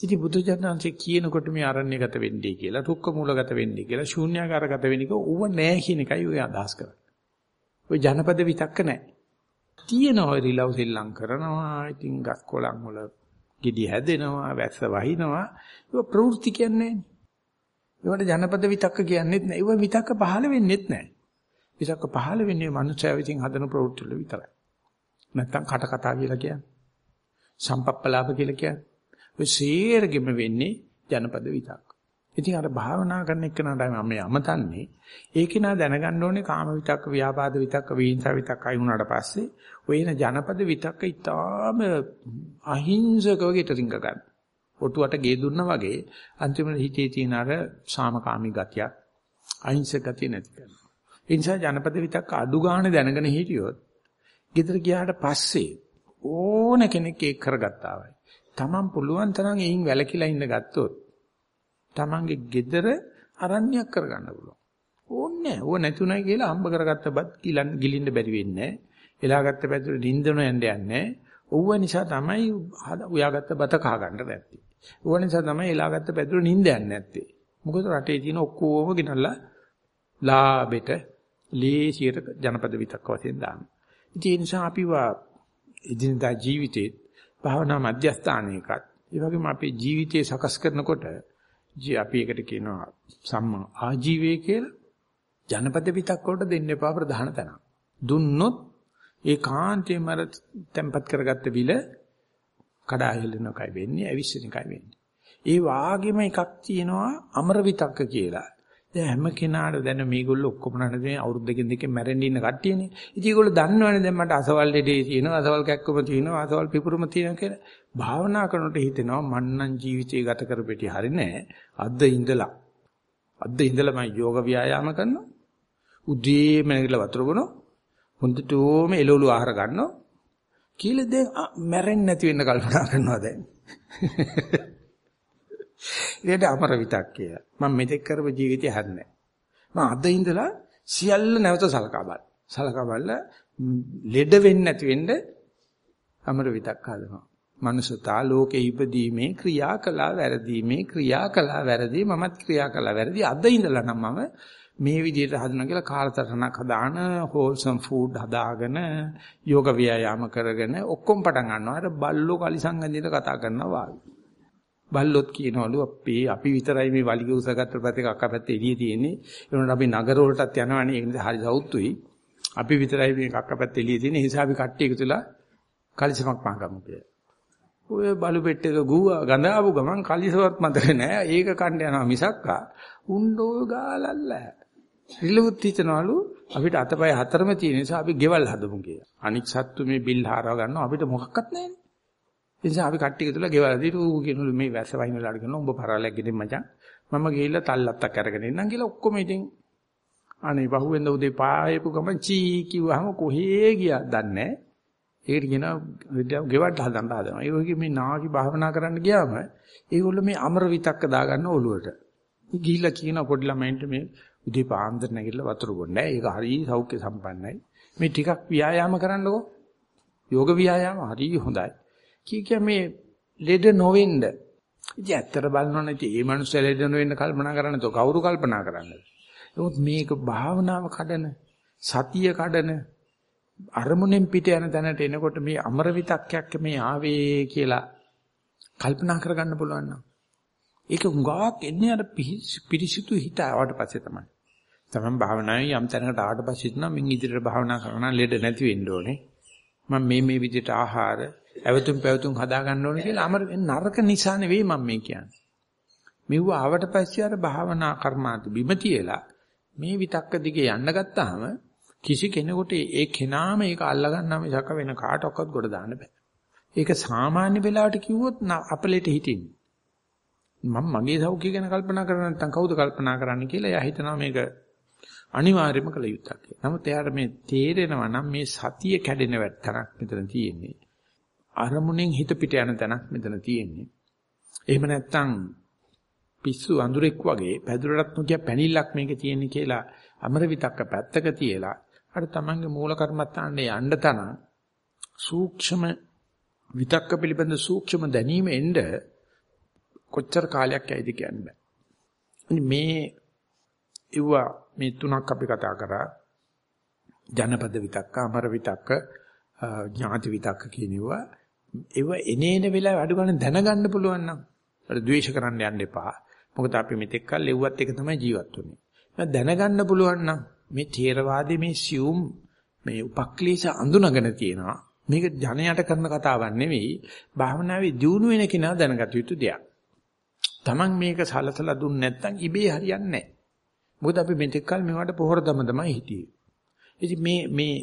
ඉතින් බුදුජානන්සේ කියනකොට මේ අරණ්‍යගත වෙන්නේ කියලා, රුක්ක මූලගත වෙන්නේ කියලා, ශූන්‍යාකාරගත වෙන්නේ කියලා ඌව නැහැ කියන එකයි ඔය අදහස් කරන්නේ. ඔය ජනපද විතක්ක නැහැ. තියෙනවා රිලව් සෙල්ලම් කරනවා. ඉතින් ගස් කොළන් වල gedi හැදෙනවා, වැස්ස වහිනවා. ඒක ප්‍රවෘත්ති කියන්නේ ඒවට ජනපද විතක්ක කියන්නේත් නැහැ. ඒව විතක්ක පහළ වෙන්නේත් නැහැ. විතක්ක පහළ වෙන්නේ මනුස්සයා විසින් හදන ප්‍රවෘත්ති වල විතරයි. නැත්තම් කට කතා කියලා කියන්නේ. සම්පප්පලාප කියලා කියන්නේ. ඔය සේරගෙම වෙන්නේ ජනපද විතක්ක. ඉතින් අර භාවනා කරන එක්කනට මම අමතන්නේ ඒකේ නා දැනගන්න ඕනේ කාම විතක්ක, ව්‍යාපාද විතක්ක, වීංසා විතක්ක අයි වුණාට පස්සේ ඔය එන ජනපද විතක්ක ඊටාම අහිංසකව ගෙතරින්ග ගන්න. ඔටුවට ගේ දුන්නා වගේ අන්තිමට හිතේ තියෙන අර සාමකාමී ගතියක් අහිංසක ගතිය නැති කරනවා. ඒ නිසා ජනපද විතක්ක අඩු ගන්න දැනගෙන හිටියොත් ගෙදර ගියාට පස්සේ ඕන කෙනෙක් ඒක කරගත්තා වයි. Taman පුළුවන් තරම් එයින් වැළකීලා ඉන්න ගත්තොත් Tamanගේ gedara අරණ්‍යයක් කරගන්න පුළුවන්. ඕන්නේ ඕව නැතුණයි කියලා හම්බ කරගත්ත බත් ගිලින්න බැරි වෙන්නේ එලාගත්ත පැතුර නිින්දන යන්න යන්නේ. ඕව නිසා තමයි උයාගත්ත බත කහ ගන්න නැත්තේ. ඕව නිසා තමයි එලාගත්ත පැතුර නිින්ද යන්නේ නැත්තේ. මොකද රටේ තියෙන ඔක්කොම ගෙනල්ලා ලාබෙට ලේසියට ජනපද විතක් වශයෙන් දානවා. ඉතින් ඒ නිසා අපි වා එදිනදා ජීවිතේ භාවනා මධ්‍යස්ථානයකත් ඒ වගේම අපේ ජීවිතය සකස් කරනකොට අපි එකට කියනවා සම්මා ආජීවය කියලා ජනපද විතක් වලට දෙන්න එපා ප්‍රධාන තැන. දුන්නොත් ඒ කාන්තේම අර tempat කරගත්ත බිල කඩා හෙලන එකයි වෙන්නේ, අවිස්සන එකයි වෙන්නේ. ඒ වාගේම එකක් තියෙනවා අමර විතක්ක කියලා. දැන් හැම කෙනාට දැන මේගොල්ලෝ ඔක්කොම නේද අවුරුද්දකින් දෙකකින් මැරෙන්න ඉන්න කට්ටියනේ. ඉතින් ඒගොල්ලෝ දන්නවනේ දැන් මට අසවල් දෙඩේ තියෙනවා, අසවල් කැක්කම තියෙනවා, අසවල් පිපුරුම තියෙනවා කියලා. භාවනා කරනකොට හිතෙනවා මන්නම් ජීවිතය ගත කරපෙටි හරිනේ. අද්ද ඉඳලා. අද්ද ඉඳලා මම යෝග ව්‍යායාම කරනවා. උදේම නැගිටලා වතුර බොනවා. හොඳටම එළවලු ආහාර ගන්නවා. කියලා දැන් මැරෙන්නේ නැති වෙන්න කල්පනා කරනවා දැන්. ඒකට අමර විතක්කය. මම මෙතෙක් කරපු ජීවිතය හරිනේ. මම අද ඉඳලා සියල්ල නැවත සලකා බලන්න. සලකා බලලා ලෙඩ වෙන්නේ නැති වෙන්න අමර විතක්ක හදනවා. මනුසතා ලෝකේ ඉපදීමේ ක්‍රියා කළා වැරදීමේ ක්‍රියා කළා වැරදි මමත් ක්‍රියා කළා වැරදි අද ඉඳලා නම් මම මේ විදිහට හදනවා කියලා කාලතරණක් හදාන හෝල්සම් ෆුඩ් හදාගෙන යෝග ව්‍යායාම කරගෙන ඔක්කොම පටන් ගන්නවා අර බල්ලෝ කලිසංගදිට කතා කරනවා වාගේ බල්ලොත් කියනවලු අපි අපි විතරයි මේ වලිග උසගත්ත පැත්තේ කක්ක පැත්තේ එළිය තියෙන්නේ. ඒ වුණාට අපි නගර වලටත් යනවනේ ඒ නිසා හරි සෞතුයි. අපි විතරයි මේ කක්ක පැත්තේ එළිය තියෙන්නේ. ඒ නිසා අපි කට්ටිය එකතුලා කලිසමක් පහගමු කියලා. ඔය බලු පෙට්ටක ගුවා ගඳ ආපු ගමන් කලිසවත් මතක නෑ ඒක කණ්ඩ යනවා මිසක්කා. උණ්ඩෝ ගාලල්ල. රිලුත් හිතනවලු අපිට අතපය හතරම තියෙන නිසා අපි ගෙවල් හදමු කියලා. අනික් සත්තු මේ බිල් හරව ගන්නවා. අපිට මොකක්වත් නෑනේ ඒ නිසා අපි කට්ටිය තුල ගෙවල් දීලා ඌ කියනලු මේ වැස්ස වහින වෙලාවට කියනවා උඹ පරාලයක් ගෙදින් මචං මම ගිහිල්ලා තල්ලත්තක් අරගෙන ඉන්නම් කියලා ඔක්කොම ඉතින් අනේ පහුවෙන්ද උදේ පායපු ගමන් චී කිව්වහම කොහේ ගියාද දන්නේ නෑ ඒකට කියනවා ගෙවට්ට හදන්න හදනවා. ඒ වගේ මේ නාකි භාවනා කරන්න ගියාම ඒගොල්ලෝ මේ අමර විතක්ක දාගන්න ඔළුවට. මේ ගිහිල්ලා කියන පොඩි ළමයින්ට මේ උදේ පාන්දර නැගිටලා වතුර බොන්නේ. ඒක හරිය සෞඛ්‍ය සම්පන්නයි. මේ ටිකක් ව්‍යායාම කරන්නකෝ. යෝග ව්‍යායාම හරිය හොඳයි. කී කිය මේ ලෙඩ නොවෙන්න ඉතින් ඇත්තට බලනවනේ ඉතින් මේ මනුස්සය ලෙඩන වෙන්න කල්පනා කරන්නේ તો කවුරු කල්පනා කරන්නද? නමුත් මේක භාවනාව කඩන සතිය කඩන අරමුණෙන් පිට යන තැනට එනකොට මේ අමර විතක්යක් මේ ආවේ කියලා කල්පනා කරගන්න පුළුවන් නම් ඒක හුඟක් එන්නේ අර පිරිසිදු හිත ආවට පස්සේ තමයි. තමන් භාවනාවේ යම් තැනකට ආවට පස්සේ නම් මින් ඉදිරියට භාවනා කරන ලෙඩ නැති වෙන්න ඕනේ. මම මේ මේ විදිහට ආහාර, ඇවතුම් පැවතුම් හදා ගන්න ඕනේ කියලා අමර නරක නිසා නෙවෙයි මම මේ කියන්නේ. මෙව ආවට පස්සේ අර භාවනා කර්මාන්ත බිම තියලා මේ විතක්ක දිගේ යන්න ගත්තාම කිසි කෙනෙකුට ඒ කෙනාම ඒක අල්ලගන්නා මිසක වෙන කාටවත් ගොඩ දාන්න බෑ. ඒක සාමාන්‍ය වෙලාවට කිව්වොත් අපලෙට හිටින්නේ. මම මගේ සෞඛ්‍ය ගැන කල්පනා කරන්නේ නැත්නම් කවුද කල්පනා කරන්නේ කියලා එයා හිතනවා මේක අනිවාර්යයෙන්ම කළ යුත්තක් කියලා. නමුත් එයාට මේ තේරෙනවා නම් මේ සතිය කැඩෙන වැටතරක් මෙතන තියෙන්නේ. අරමුණෙන් හිත පිට යන තැනක් මෙතන තියෙන්නේ. එහෙම නැත්නම් පිස්සු අඳුරෙක් වගේ පැදුරටත් නොකිය පැනිල්ලක් මේකේ තියෙන්නේ කියලා අමර විතක්ක පැත්තක තියලා අර තමන්ගේ මූල කර්මත්තාන්නේ යන්න තන සූක්ෂම විතක්ක පිළිබඳ සූක්ෂම දැනීම එන්න කොච්චර කාලයක් ඇයිද කියන්න බෑ. මේ ඉවුවා මේ තුනක් අපි කතා කරා ජනපද විතක්ක, අමර විතක්ක, ඥාති විතක්ක කියනවා. ඒව එනේන වෙලාව අඩු ගන්න දැනගන්න පුළුවන් නම් අර ද්වේෂ කරන්න යන්න එපා. මොකද අපි මෙතෙක් කල් ලෙව්වත් එක තමයි ජීවත් වෙන්නේ. දැනගන්න පුළුවන් නම් මේ ථේරවාදී මේ සියුම් මේ උපක්ලේශ අඳුනගෙන තියෙනවා. මේක ජනයට කරන කතාවක් නෙවෙයි. භාවනාවේ දියුණු වෙන කෙනා දැනගත යුතු දෙයක්. Taman මේක සලසලා දුන්නේ නැත්නම් ඉබේ හරියන්නේ නැහැ. මොකද අපි මෙතෙක් කල මේවට පොහොර දම තමයි හිටියේ. ඉතින් මේ මේ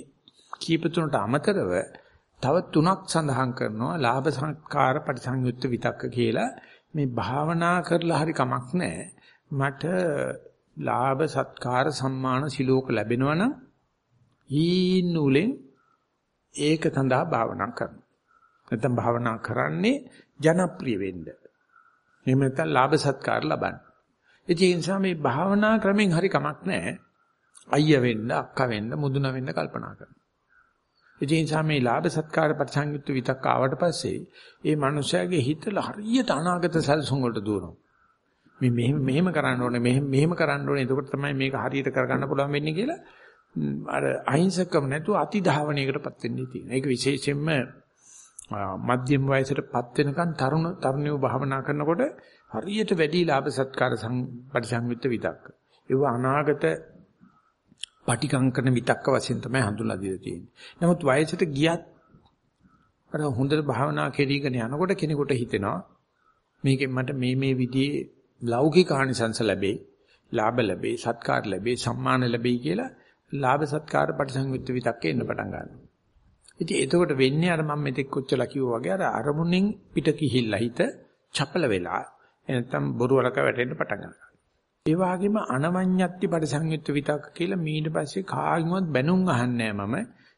කීප තුනට අමතරව තව තුනක් සඳහන් කරනවා ලාභ සංස්කාර පරිසංයුක්ත විතක්ක කියලා මේ භාවනා කරලා හරි කමක් නැහැ. මට ලාභ සත්කාර සම්මාන සිලෝක ලැබෙනවා නම් ඊනුලෙන් ඒක සඳහා භාවනා කරනවා. නැත්නම් භාවනා කරන්නේ ජනප්‍රිය වෙන්න. එහෙම නැත්නම් ලාභ සත්කාර ලබන්න. ඒ නිසා මේ භාවනා ක්‍රමෙන් හරි කමක් නැහැ. අයියා වෙන්න, අක්කා වෙන්න, මුදුන වෙන්න කල්පනා කරනවා. ඒ නිසා මේ ලාභ සත්කාර පරිසංයුක්ත විතක් ආවට පස්සේ ඒ මනුස්සයාගේ හිත හරියට අනාගත සැලසුම් වලට දුවනවා. මේ මෙහෙම මෙහෙම කරන්න ඕනේ මෙහෙම මෙහෙම කරන්න ඕනේ එතකොට තමයි මේක හරියට කරගන්න පුළුවන් වෙන්නේ කියලා අර අහිංසකම නැතුව අති ධාවනයකටපත් වෙන්නේ තියෙන. ඒක විශේෂයෙන්ම මධ්‍යම වයසටපත් වෙනකන් තරුණ තරුණියෝ භාවනා කරනකොට හරියට වැඩි ලාභ සත්කාර පරිසංවිත විතක්ක. ඒව අනාගත පටිකංකන විතක්ක වශයෙන් තමයි හඳුන්ලා දීලා තියෙන්නේ. නමුත් වයසට ගියත් අර හොඳට භාවනා කෙරීගෙන යනකොට කෙනෙකුට හිතෙනවා මේකෙන් මට මේ මේ විදිහේ ලෞකික ආනිසංස ලැබේ, ලාභ ලැබේ, සත්කාර ලැබේ, සම්මාන ලැබේ කියලා ලාභ සත්කාර පරිසංවිත විතක්කේ එන්න පටන් ගන්නවා. ඉතින් එතකොට වෙන්නේ අර මම මෙතෙක් කොච්චර කිව්වා වගේ අර අරමුණෙන් පිට කිහිල්ලා හිත චපල වෙලා එනතම් බොරු වලක වැටෙන්න පටන් ගන්නවා. ඒ වගේම අනවඤ්ඤත්ති පරිසංයුක්ත විතක්ක කියලා ඊට පස්සේ කාගෙන්වත් බැනුම් අහන්නේ මම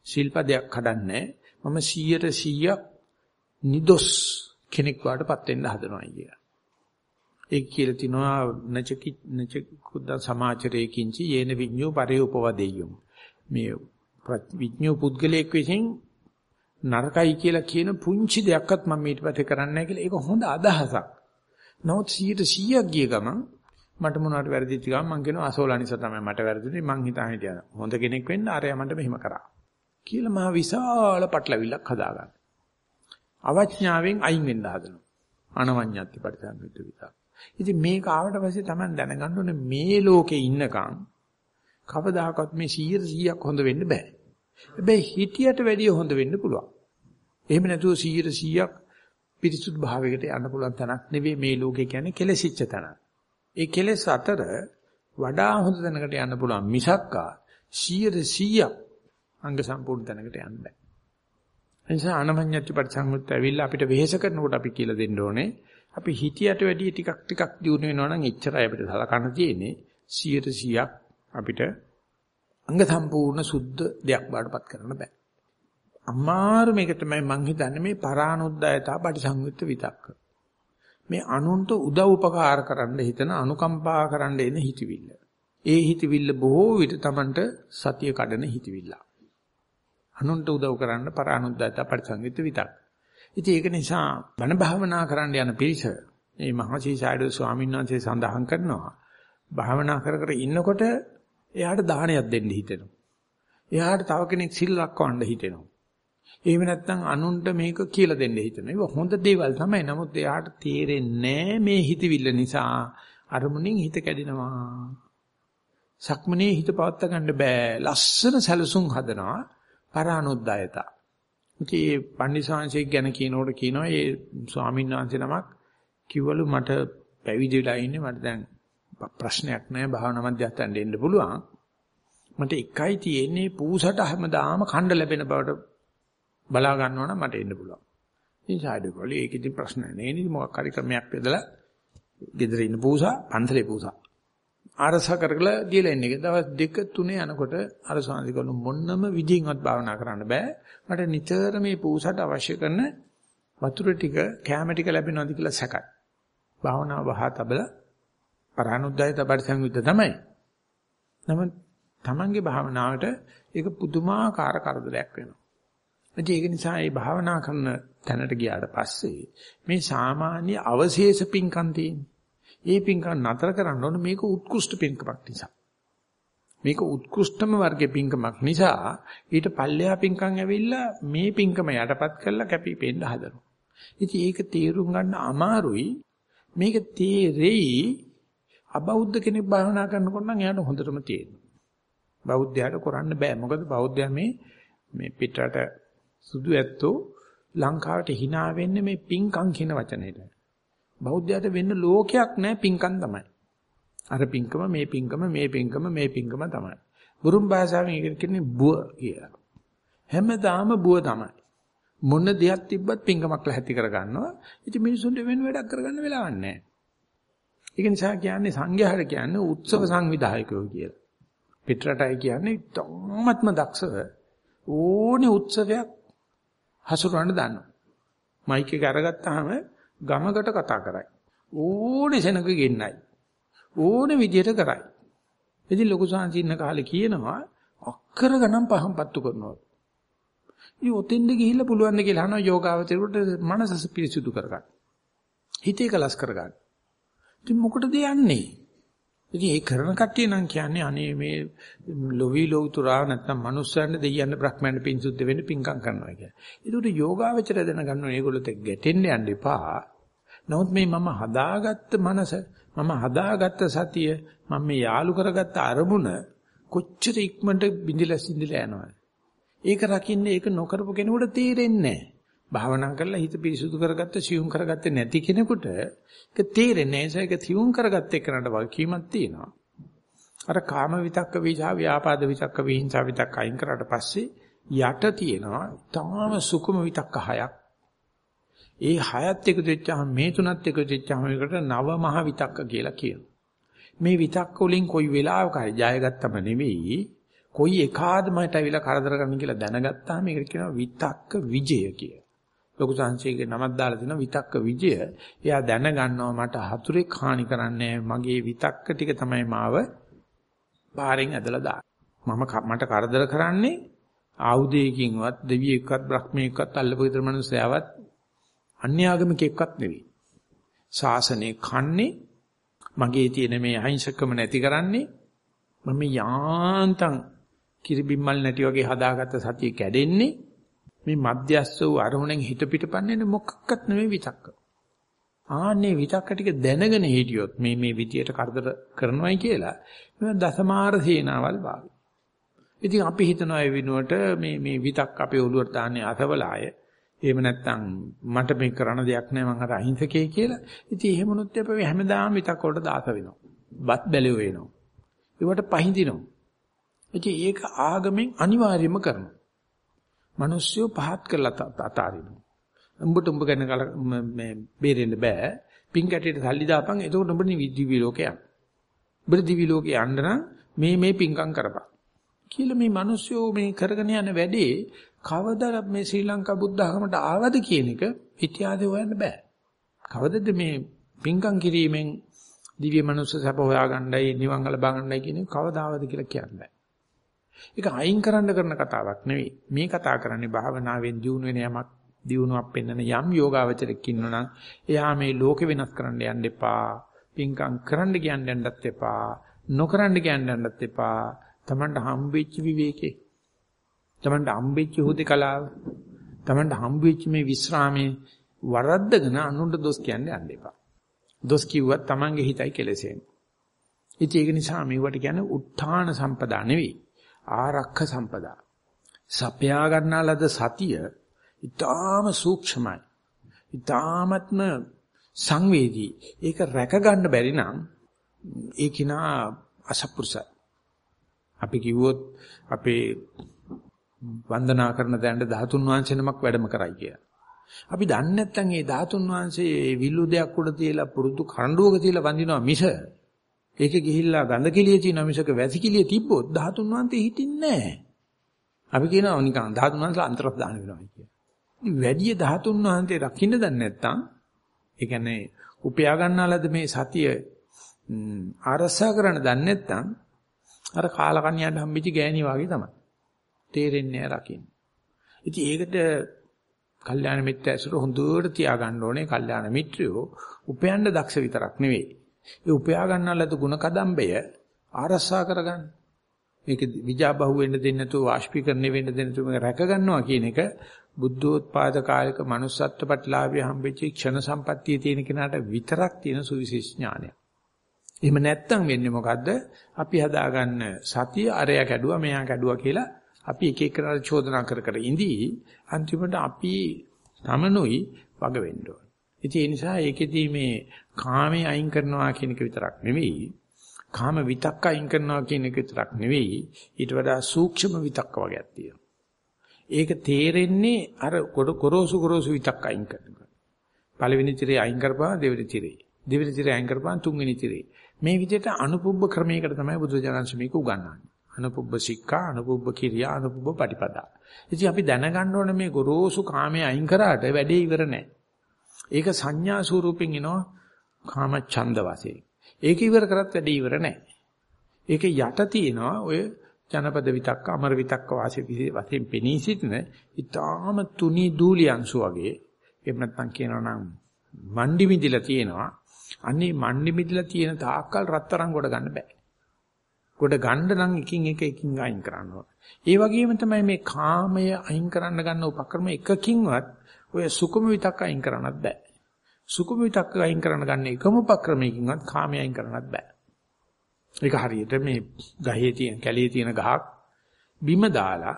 ශිල්පදයක් කඩන්නේ මම 100ට 100ක් නිදොස් කෙනෙක් වාටපත් වෙන්න හදනවා කියලා. ඒක කියලා තිනවා නචකි නච කුද්ද සමාචරේ කිංචි යේන විඤ්ඤෝ පරේ උපවදෙය්‍යම් මේ විඤ්ඤෝ පුද්ගලයෙක් විසින් නරකයි කියලා කියන පුංචි දෙයක්වත් මම ඊට පස්සේ කරන්නේ නැහැ කියලා ඒක හොඳ අදහසක්. නමුත් 100ක් ගිය ගමන් මට මොනවට වැරදිච්ච ගමන් මං කියනවා අසෝලා නිසා තමයි මට වැරදුනේ මං හිතා හිටියා. හොඳ කෙනෙක් වෙන්න අරයා මට මෙහෙම කරා. කියලා මහ විශාල පටලවිල්ලක් හදාගන්න. අවඥාවෙන් අයින් වෙන්න හදනවා. අනවඤ්ඤත්ති පරිසංවිත විතක්. ඉතින් මේක ආවට පස්සේ තමයි දැනගන්න ඕනේ මේ ලෝකේ ඉන්නකම් කවදාකවත් මේ 100%ක් හොඳ වෙන්න බෑ. හැබැයි හිතියට වැඩිය හොඳ වෙන්න පුළුවන්. එහෙම නැතුව 100%ක් පිරිසුදු භාවයකට යන්න පුළුවන් තැනක් නෙවෙයි මේ ලෝකේ කියන්නේ කෙලසිච්ච තැනක්. ඒ කෙලස් අතර වඩා හොඳ තැනකට යන්න පුළුවන් මිසක්කා 100%ක් අංග සම්පූර්ණ තැනකට යන්න බෑ. එනිසා අනමඤ්ඤත්ති පරිසංයුක්ත ඇවිල්ලා අපිට වෙහෙස කරනකොට අපි කියලා දෙන්න ඕනේ අපි හිතියට වැඩිය ටිකක් ටිකක් දියුණු වෙනවා නම් එච්චරයි අපිට සලකන්න තියෙන්නේ 100%ක් අපිට අංග සම්පූර්ණ සුද්ධ දෙයක් බාටපත් කරන්න බෑ. අමාරු මේක තමයි මං හිතන්නේ මේ පරානුද්යතා පටිසංයුක්ත විතක්ක. මේ අනුන්ට උදව් උපකාර කරන්න හිතන අනුකම්පා කරන්න එන හිතවිල්ල. ඒ හිතවිල්ල බොහෝ විට Tamanට සතිය කඩන හිතවිල්ල. අනුන්ට උදව් කරන්න පරානුද්යතා පටිසංයුක්ත විතක්ක. ඉතින් ඒක නිසා බණ භාවනා කරන්න යන පිරිස මේ මහසීසාරද ස්වාමීන් වහන්සේ සඳහන් කරනවා භාවනා කර කර ඉන්නකොට එයාට දානයක් දෙන්න හිතෙනවා. එයාට තව කෙනෙක් සිල් රැකවන්න හිතෙනවා. එහෙම නැත්නම් අනුන්ට මේක කියලා දෙන්න හිතෙනවා. ඒක හොඳ දේවල් තමයි. නමුත් එයාට තේරෙන්නේ මේ හිතවිල්ල නිසා අරමුණෙන් හිත කැඩෙනවා. සක්මනේ හිත පවත් ගන්න බෑ. ලස්සන සැලසුම් හදනවා. පරානුද්යතා. ඉතින් මේ පන්දිසාංශයක් ගැන කියනකොට කියනවා මේ ස්වාමීන් වහන්සේ නමක් කිව්වලු මට පැවිදි වෙලා ඉන්නේ මට දැන් ප්‍රශ්නයක් නැහැ භාවනා මධ්‍යස්ථානට එන්න පුළුවන්. මට එකයි තියෙන්නේ පූසට හැමදාම ඛණ්ඩ ලැබෙන බවට බලා ගන්නවා නම් මට එන්න පුළුවන්. ඉතින් සායද කොලේ ඒක ඉතින් ප්‍රශ්න නෑ නේද මොකක් හරි ක්‍රමයක් බෙදලා ගෙදර ඉන්න පූසා පන්සලේ පූසා ආරස කරගලා දීලා ඉන්නේ. දවස් දෙක තුනේ යනකොට අර සාන්තිකලු මොන්නම විදිහින්වත් භාවනා කරන්න බෑ. මට නිතර මේ පූසට අවශ්‍ය කරන වතුර ටික කැම ටික ලැබෙනවද කියලා සැකයි. භාවනාව වහා තබල පරානුද්යය තබට සංවිත තමයි. නමුත් Tamange භාවනාවට ඒක පුදුමාකාර කරදරයක් වෙනවා. ඒක නිසා මේ භාවනා කරන තැනට ගියාට පස්සේ මේ සාමාන්‍ය අවශේෂ පිංකම් තියෙන්නේ. ඒ පිංකම් නතර කරන්න ඕන මේක උත්කෘෂ්ඨ පිංකමක් නිසා. මේක උත්කෘෂ්ඨම වර්ගයේ පිංකමක් නිසා ඊට පල්ලෙහා පිංකම් ඇවිල්ලා මේ පිංකම යටපත් කරලා කැපී පෙන්න හදනවා. ඉතින් ඒක තේරුම් ගන්න අමාරුයි. මේක තේරෙයි අබෞද්ධ කෙනෙක් භාවනා කරනකොට නම් එයාට හොඳටම තේරෙනවා. බෞද්ධයාට කරන්න බෑ. මොකද බෞද්ධයා මේ මේ පිටරට සුදු ඇත්තෝ ලංකාවට hina වෙන්නේ මේ පිංකම් කියන වචනේට. බෞද්ධයාට වෙන්න ලෝකයක් නැහැ පිංකම් තමයි. අර පිංකම මේ පිංකම මේ පිංකම මේ පිංකම තමයි. බුරුම් භාෂාවෙන් ඒක කියන්නේ බුව කියලා. හැමදාම බුව තමයි. මොන දෙයක් තිබ්බත් පිංකමක් ලැහැත්ති කරගන්නවා. ඉතින් මිනිසුන්ට වෙන වැඩක් කරගන්න වෙලාවක් නැහැ. ඒක නිසා කියන්නේ සංඝයාට කියන්නේ උත්සව සංවිධායකයෝ කියලා. පිටරටයි කියන්නේ තාමත්ම දක්ෂව ඕනේ උත්සවයක් හසුරවන්න දන්නවා. මයික් එක අරගත්තාම ගමකට කතා කරයි. ඕනේ සෙනඟ ගෙන්නයි. ඕනේ විදියට කරයි. ඉතින් ලොකු සාංචින්න කාලේ කියනවා අක්කර ගණන් පහම් පත්තු කරනවා. ඉතින් ඔතෙන්ද ගිහිල්ලා පුළුවන් ද කියලා අහනවා යෝගාවචරයට මනස පිරිසුදු කරගන්න. හිතේ කලස් කරගන්න. ඉතින් මොකටද යන්නේ? ඉතින් ඒ කරන කට්ටිය නම් කියන්නේ අනේ මේ ලොවි ලෝතුරා නැත්නම් මනුස්සයන්ට දෙයියන්න බ්‍රහ්මයන්ට පිංසුද්ධ වෙන්න පිංකම් කරනවා කියන්නේ. ඒකට යෝගාවචරය දැනගන්න ඕනේ ඒගොල්ලොත් ගැටෙන්න යන්න එපා. නමුත් මේ මම හදාගත්ත මනස මම හදාගත්ත සතිය මම මේ යාලු කරගත්ත අරමුණ කොච්චර ඉක්මනට බිඳිලා සිඳිලා යනවද? ඒක රකින්න ඒක නොකරපු කෙනෙකුට තේරෙන්නේ නැහැ. භාවනා කරලා හිත පිරිසුදු කරගත්ත සියුම් කරගත්තේ නැති කෙනෙකුට ඒක තේරෙන්නේ නැහැ. ඒක සියුම් කරගත්ත එකනට වගකීමක් තියෙනවා. අර කාම විතක්ක විචා ව්‍යාපාද විතක්ක විහිංසා විතක්ක අයින් කරාට පස්සේ යට තියෙනවා තාම සුකුම විතක්ක හයක්. ඒ හයත් එකතු වෙච්චාම මේ තුනත් එකතු වෙච්චාම ඒකට නව මහ විතක්ක කියලා කියනවා. මේ විතක්ක වලින් කොයි වෙලාවක හරි ජයගත්තම නෙවෙයි කොයි එකාදමකට ඇවිල්ලා කරදර කරන්න කියලා දැනගත්තාම ඒකට කියනවා විතක්ක විජය කියලා. ලොකු සංසයගේ නමක් දාලා තිනවා විතක්ක විජය. එයා දැනගන්නවා මට හතුරෙක් හානි කරන්නේ මගේ විතක්ක ටික තමයි මාව බාහිරින් ඇදලා දාන්නේ. මම මට කරදර කරන්නේ ආයුධයකින්වත් දෙවියෙක්වත් බ්‍රහ්මයෙක්වත් අල්ලපු විතර මිනිස්සයාවත් අන්‍යාගමිකෙක්වත් නෙවෙයි. ශාසනය කන්නේ මගේ තියෙන මේ අහිංසකම නැති කරන්නේ මම යාන්තම් කිරිබිම්මල් නැටි වගේ හදාගත්ත සතිය කැඩෙන්නේ මේ මධ්‍යස්ස වූ අරමුණෙන් හිත පිටපන්නේ මොකක්වත් නෙමෙයි විතක්ක. ආන්නේ විතක්ක ටික දැනගෙන හිටියොත් මේ මේ විදියට කරදර කරනවයි කියලා මේ දසමාර සේනාවල් වාගේ. ඉතින් අපි හිතනවා ඒ විනුවට මේ මේ විතක් අපේ ඔළුවට දාන්නේ අසවලාය. එහෙම නැත්නම් මට මේ කරන්න දෙයක් නැහැ මං අර අහිංසකේ කියලා. ඉතින් එහෙමනොත් අපි හැමදාම විතක් වලට දාස වෙනවා. බත් බැලුව වෙනවා. ඒවට පහඳිනවා. ඉතින් ඒක ආගමෙන් අනිවාර්යයෙන්ම කරනවා. මිනිස්සු පහත් කරලා අතාරිනවා. උඹට උඹ ගැන මේ බේරෙන්න බෑ. පින් කැටේට සල්ලි දාපන්. එතකොට උඹ දිවි ලෝකේ යන්න. උඹට දිවි ලෝකේ යන්න නම් මේ මේ පින්කම් කරපන්. කියලා මේ මිනිස්සු මේ කරගෙන යන වැඩේ කවදද මේ ශ්‍රී ලංකා බුද්ධ ආගමට ආවද කියන එක ඉතිහාසය හොයන්න බෑ. කවදද මේ පින්කම් කිරීමෙන් දිව්‍ය මනුස්ස සැප හොයාගන්නයි නිවන් ලබා ගන්නයි කියන කවදාවද කියලා කියන්න බෑ. ඒක අයින් කරන්න කරන කතාවක් නෙවෙයි. මේ කතා කරන්නේ භාවනාවෙන් දියුණු වෙන යමක් දියුණුවක් පෙන්වන යම් යෝගාවචරයක් ඉන්නවනම් එයා මේ ලෝකෙ වෙනස් කරන්න යන්න එපා. පින්කම් කරන්න කියන්න යන්නත් එපා. නොකරන්න කියන්න යන්නත් එපා. Tamanට හම්බෙච්ච විවේකේ. Tamanට හම්බෙච්ච හුදකලාව. Tamanට හම්බෙච්ච මේ විස්රාමයේ වරද්දගෙන අනුන්ට දොස් කියන්න යන්න එපා. දොස් කිව්වත් Tamanගේ හිතයි කෙලෙසෙන්නේ. ඉතින් ඒක නිසා මේවට කියන්නේ උත්ථාන සම්පදා නෙවෙයි. ආරක්ෂ සම්පදා. සපයා ගන්නාලද සතිය ඊටාම සූක්ෂමයි. ඊටාමත්ම සංවේදී. ඒක රැක ගන්න බැරි නම් ඒ කිනා අසපුරුසයි. අපි කිව්වොත් අපේ වන්දනා කරන තැනට ධාතුන් වහන්සේ නමක් වැඩම කරයි කියලා. අපි දන්නේ නැත්නම් මේ ධාතුන් වහන්සේ විල්ලු දෙයක් උඩ තියලා පුරුදු කරඬුවක තියලා වඳිනවා මිස ඒකේ ගිහිල්ලා ගඳ කිලිය තියෙන මිසක වැසි කිලිය තිබ්බොත් ධාතුන් වහන්සේ හිටින්නේ නැහැ. අපි කියනවා නිකන් ධාතුන් වහන්සේලා අන්තරස් දාන වෙනවා කියලා. වැඩි ධාතුන් වහන්සේ රකින්න දන්නේ නැත්නම් ඒ කියන්නේ උපයා ගන්නාලද මේ සතිය ආරසා කරන්න දන්නේ නැත්නම් අර කාලකන්‍යයන්ට හම්බෙච්ච ගෑණි වගේ තමයි. තේරෙන්නේ නැහැ රකින්න. ඉතින් ඒකට කල්යාණ මිත්‍ර ඇසුර හොඳට තියාගන්න ඕනේ. කල්යාණ මිත්‍රයෝ උපයන්න දක්ෂ විතරක් නෙවෙයි. ඒ උපයා ගන්නාලද ಗುಣ කදම්බය ආරසා කරගන්න. මේක විජාබහුව වෙන්න දෙන්නේ නැතුව වාෂ්පීකරණය වෙන්න දෙන්නේ නැතුව මේක රැක ගන්නවා කියන එක බුද්ධෝත්පාද කාලික manussත්ත්ව ප්‍රතිලාභය හම්බෙච්ච ක්ෂණ සම්පත්තියේ තියෙන කෙනාට විතරක් තියෙන සුවිශේෂ ඥානය. එහෙම නැත්තම් වෙන්නේ මොකද්ද? අපි හදාගන්න සතිය අරය කැඩුවා මෙයා කැඩුවා කියලා අපි එක එක කරලා චෝදනා කර කර ඉඳී අන්තිමට අපි තමනුයි වග වෙන්න ඕන. ඉතින් ඒ නිසා ඒකෙදී මේ කාමයේ අයින් කරනවා කියන එක විතරක් නෙවෙයි කාම විතක්ක අයින් කරනවා කියන එක විතරක් නෙවෙයි ඊට වඩා සූක්ෂම විතක්ක වගේක් තියෙනවා. ඒක තේරෙන්නේ අර ගොරෝසු ගොරෝසු විතක්ක අයින් කරනවා. පළවෙනි තිරේ අයින් කරපුවා දෙවෙනි තිරේ. දෙවෙනි තිරේ අයින් කරපුවා තුන්වෙනි තිරේ. මේ විදිහට අනුපුබ්බ ක්‍රමයකට තමයි බුදුජානක මේක උගන්වන්නේ. අනුපුබ්බ සික්ඛා, අනුපුබ්බ කිරියා, අනුපුබ්බ පටිපදා. ඉතින් අපි දැනගන්න ඕනේ මේ ගොරෝසු කාමයේ අයින් කරාට වැඩේ ඉවර නැහැ. ඒක සංඥා ස්වරූපෙන් එනවා කාම ඡන්ද වශයෙන්. ඒක ඉවර කරත් වැඩේ ඉවර නැහැ. ඒක යට තියෙනවා ඔය ජනපද විතක්ක අමර විතක්ක වාසිය වශයෙන් පෙනී සිටින ඊටාම තුනි දූලි අංශු වගේ එහෙම නැත්නම් කියනවා නම් මණ්ඩි මිදිලා තියෙනවා අනේ මණ්ඩි මිදිලා තියෙන තාක්කල් රත්තරන් ගොඩ ගන්න බෑ ගොඩ ගන්න නම් එකින් එක එකින් අයින් කරන්න ඕන ඒ වගේම තමයි මේ කාමය අයින් කරන්න ගන්න උපක්‍රම එකකින්වත් ඔය සුකුම විතක්ක අයින් කරන්නත් බෑ සුකුම විතක්ක අයින් කරන්න ගන්න එකම උපක්‍රමයකින්වත් කාමය අයින් කරන්නත් බෑ ඒක හරියට මේ ගහේ තියෙන කැලේ තියෙන ගහක් බිම දාලා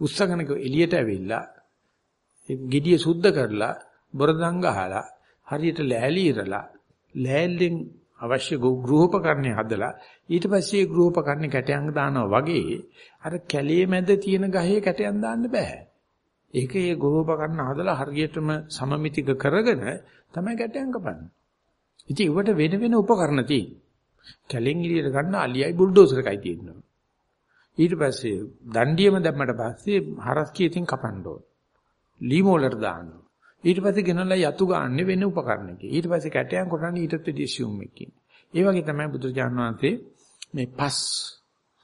උස්සගෙන එළියට ඇවිල්ලා ඒ gediya සුද්ධ කරලා බොරදම් ගහලා හරියට ලෑලි ඉරලා ලෑල්ලෙන් අවශ්‍ය ගෘහෝපකරණේ හදලා ඊට පස්සේ ගෘහෝපකරණේ කැටයන් දානවා වගේ අර කැලේ මැද තියෙන ගහේ කැටයන් දාන්න බෑ. ඒක ඒ ගෘහෝපකරණ හදලා හරියටම සමමිතික කරගෙන තමයි කැටයන් කපන්නේ. ඉතින් ඒවට වෙන වෙන උපකරණ තියෙනවා. කැලෙන් එළියට ගන්න අලියයි බුල්ඩෝසර් එකයි තියෙනවා. ඊට පස්සේ දණ්ඩියම දැම්මට පස්සේ හරස් කීතින් කපන්න ඕන. ලීමෝලර් දාන්න. ඊට පස්සේ ගෙනල්ලා යතු ගන්න වෙන උපකරණයකින්. ඊට පස්සේ කැටයන් කොටන්නේ ඊටත් වැඩි assume එකකින්. ඒ වගේ තමයි බුදුරජාණන් වහන්සේ මේ පස්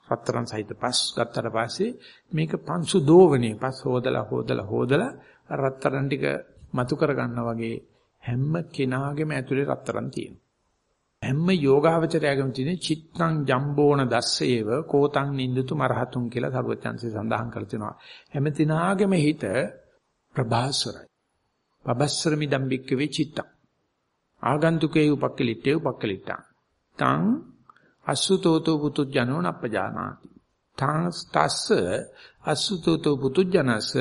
රත්තරන් සහිත පස් ගත්තට පස්සේ මේක පංසු දෝවනේ පස් හොදලා හොදලා හොදලා රත්තරන් ටික මතු කර ගන්නා වගේ හැම කෙනාගේම ඇතුලේ රත්තරන් තියෙනවා. හැම යෝගාවචරයගම තියෙන චිත්තං ජම්බෝන දස්සේව කෝතං නින්දතු මරහතුන් කියලා සරුවචන්සේ සඳහන් කර තිනවා. හැම දිනාගෙම හිත ප්‍රභාස්වරයි. පබස්සරමි දම්බික්ක වේ චිත්තං. ආගන්තුකේ උපක්කලිටේ උපක්කලිටං. තං අසුතෝතෝ පුතුජනෝ නප්පජානාති. තං තස්ස අසුතෝතෝ පුතුජනස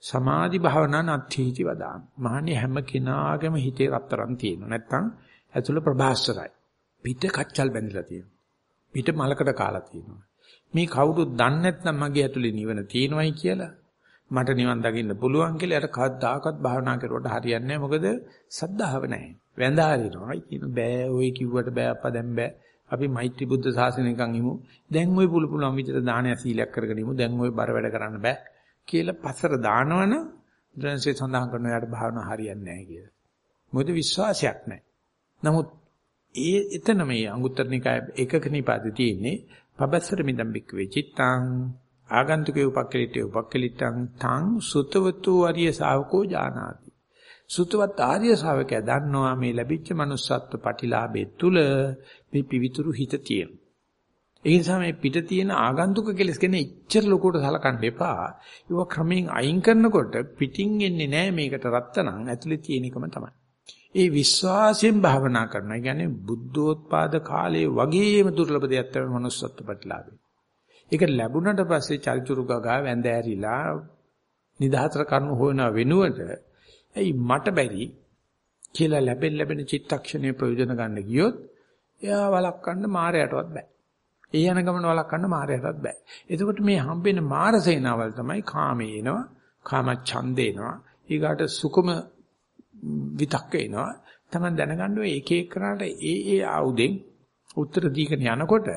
සමාධි භාවනා නත්ථීති වදාන. මහන්නේ හැම කෙනාගේම හිතේ රත්තරන් තියෙනවා. නැත්තම් ඇතුළ ප්‍රභාස්වරයි. පිට කච්චල් බැඳලා තියෙනවා. පිට මලකට කාලා තියෙනවා. මේ කවුරුත් දන්නේ නැත්නම් මගේ ඇතුලේ නිවන තියෙනවයි කියලා මට නිවන් දකින්න පුළුවන් කියලා යට කවදාකවත් භාවනා කරුවට හරියන්නේ නැහැ. මොකද සද්ධාව නැහැ. වැඳාරිනවා. කියන බෑ ඔය කිව්වට බෑ අප්පා දැන් බෑ. අපි මෛත්‍රී බුද්ධ ශාසනයකන් ඉමු. දැන් ඔය පුළු පුළුවන් විදිහට දානය සීලයක් කරගෙන ඉමු. දැන් ඔය බර වැඩ කරන්න බෑ කියලා පසර දානවනම් දැන්සේ සඳහන් කරන යාට භාවනා හරියන්නේ නැහැ කියලා. මොකද විශ්වාසයක් නැහැ. නමුත් ඒ එතන මේ අංගුත්තර නිකාය එකක නිපාතේ තියෙන්නේ පබස්සර මිදම් බික්කවේ චිත්තං ආගන්තුකේ උපක්කලිටේ උපක්කලිටං තං සුතවතු අරිය ශාවකෝ ජානාති. සුතවත් ආර්ය ශාවකයා දන්නවා මේ ලැබිච්ච manussත්ව ප්‍රතිලාභය තුල මේ පිවිතුරු හිත තියෙනවා. ඒ නිසා මේ පිට තියෙන ආගන්තුක කෙලස් ගැන ඉච්චර ලොකුට සලකන්න එපා. ඒක ක්‍රමයෙන් අයින් කරනකොට පිටින් එන්නේ නැහැ මේකට රත්තරන් ඇතුලේ තියෙන එකම තමයි. ඒ විශ්වාසයෙන් භාවනා කරනවා. ඒ කියන්නේ බුද්ධෝත්පාද කාලයේ වගේම දුර්ලභ දෙයක් තමයි manussත්ව ප්‍රතිලාභය. ඒක ලැබුණට පස්සේ චරිචුරු ගගා වැඳ ඇරිලා නිදහතර කරුණු හොයන වෙනුවට ඇයි මට බැරි කියලා ලැබෙන ලැබෙන චිත්තක්ෂණයේ ප්‍රයෝජන ගන්න ගියොත් එයා වළක්වන්න මායයටවත් බෑ. ඒ යන ගමන වළක්වන්න මායයටවත් බෑ. එතකොට මේ හම්බෙන මාර සේනාවල් තමයි කාමේ එනවා, කාම ඡන්දේ එනවා, ඊගාට සුකුම විතක්ක එනවා. තමයි දැනගන්න ඔය එක එක කරාට ඒ ඒ ආයුධෙන් උත්තර දීගෙන යනකොට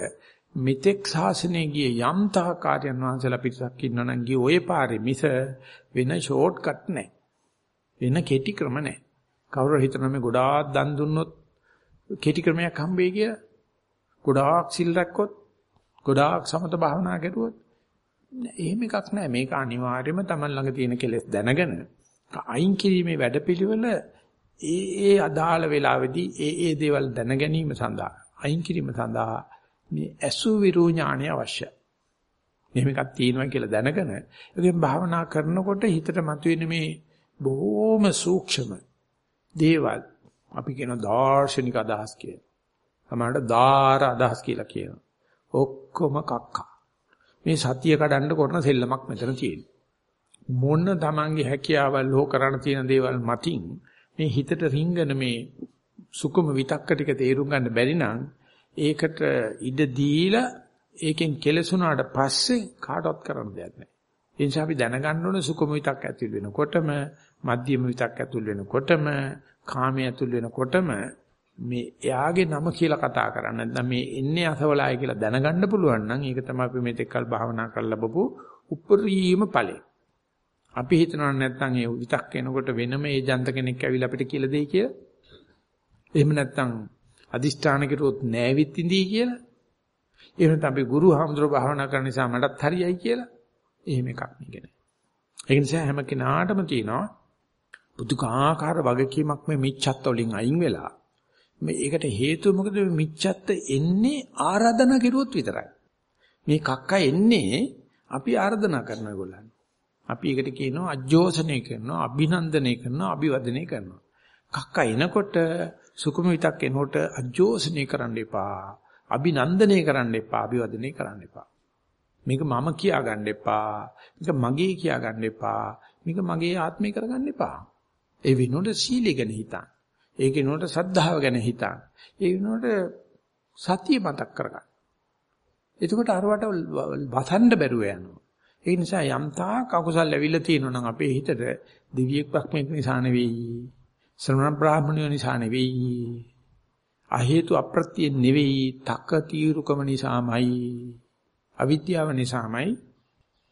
මෙතෙක් ශාසනයේ ගිය යම් තාකාරයන් වහන්සේලා පිටසක් ඉන්නවනම් ගිය ඔය පාරේ මිස වෙන ෂෝට් කට් නැහැ. වෙන කෙටි ක්‍රම නැහැ. කවුරු හිතන මේ ගොඩාක් දන් දුන්නොත් කෙටි ක්‍රමයක් හම්බෙයි කියලා. ගොඩාක් සිල් රැක්කොත්, ගොඩාක් සමත භාවනා කරුවොත් එහෙම එකක් නැහැ. මේක අනිවාර්යයෙන්ම Taman ළඟ තියෙන කෙලෙස් දැනගෙන අයින් කිරීමේ වැඩපිළිවෙල ඒ ඒ අදාළ වෙලාවෙදී ඒ ඒ දේවල් දැන ගැනීම සඳහා අයින් කිරීම සඳහා මේ අසු විරු ඥානය අවශ්‍යයි. මෙහෙම එකක් තියෙනවා කියලා දැනගෙන ඒකෙන් භාවනා කරනකොට හිතට මතුවෙන මේ බොහොම සූක්ෂම දේවල් අපි කියන දාර්ශනික අදහස් කියන. සමහරට දාර අදහස් කියලා කියනවා. ඔක්කොම කක්කා. මේ සතිය කඩන්න කරන සෙල්ලමක් මෙතන තියෙනවා. මොන තමන්ගේ හැකියාවල් හෝ කරන්න තියෙන දේවල් මතින් මේ හිතට රිංගන මේ සුකුම විතක්ක ටික තේරුම් ගන්න බැරි නම් ඒකට ඉඩ දීලා ඒකෙන් කෙලසුණාට පස්සේ කාටවත් කරන්න දෙයක් නැහැ. ඒ නිසා අපි දැනගන්න ඕනේ සුකුම විතක් ඇතුල් වෙනකොටම මධ්‍යම විතක් ඇතුල් වෙනකොටම කාමයේ ඇතුල් වෙනකොටම මේ එයාගේ නම කියලා කතා කරන්න නැත්නම් මේ එන්නේ අසවලායි කියලා දැනගන්න පුළුවන් නම් ඒක තමයි අපි මේ තෙක්කල් භාවනා කරලා ලැබපු උපරිම ඵලය. අපි හිතනවා නැත්නම් ඒ විතක් එනකොට වෙනම ඒ ජන්ත කෙනෙක් ඇවිල්ලා අපිට කියලා දෙයි කියලා. එහෙම නැත්නම් අදිෂ්ඨාන කෙරුවොත් නෑවිත් ඉඳී කියලා. එහෙම නැත්නම් අපි ගුරු හාමුදුරුව භාවනා කරන නිසා මටත් හරියයි කියලා. එහෙම එකක් නෙගෙන. ඒ නිසා හැම කෙනාටම තියෙනවා පුදුකාකාර වගකීමක් මේ මිච්ඡත් වලින් අයින් වෙලා මේ ඒකට හේතුව මොකද මේ මිච්ඡත්ත එන්නේ ආරාධනා කෙරුවොත් විතරයි. මේ කක්ක එන්නේ අපි ආරාධනා කරන ඒගොල්ලන්. අපි ඒකට කියනවා අජෝසනය කරනවා, අභිනන්දනය කරනවා, අභිවදනය කරනවා. කක්ක එනකොට සුකුම විතක් එනකොට අජෝසනය කරන්න එපා. අභිනන්දනය කරන්න එපා, අභිවදනය කරන්න එපා. මේක මම කියා ගන්න එපා. මේක මගේ කියා ගන්න එපා. මේක මගේ ආත්මය කරගන්න එපා. ඒ වෙනුවට සීලය ගැන හිතන්න. ඒ වෙනුවට සද්ධාව ගැන හිතන්න. ඒ වෙනුවට සතිය මතක් කරගන්න. එතකොට අරවට වසන්ඩ බැරුව යනවා. ඒ නිසා යම් තාක් අකුසල් ඇවිල්ලා තියෙනවා නම් අපේ හිතට දිව්‍යෙක් බ්‍රහ්මෙක් නිසා නෙවෙයි. ශ්‍රමණ බ්‍රාහ්මණයෝ නිසා නෙවෙයි. අහේතු අප්‍රත්‍ය නෙවෙයි. තක තීරුකම නිසාමයි. අවිද්‍යාව නිසාමයි.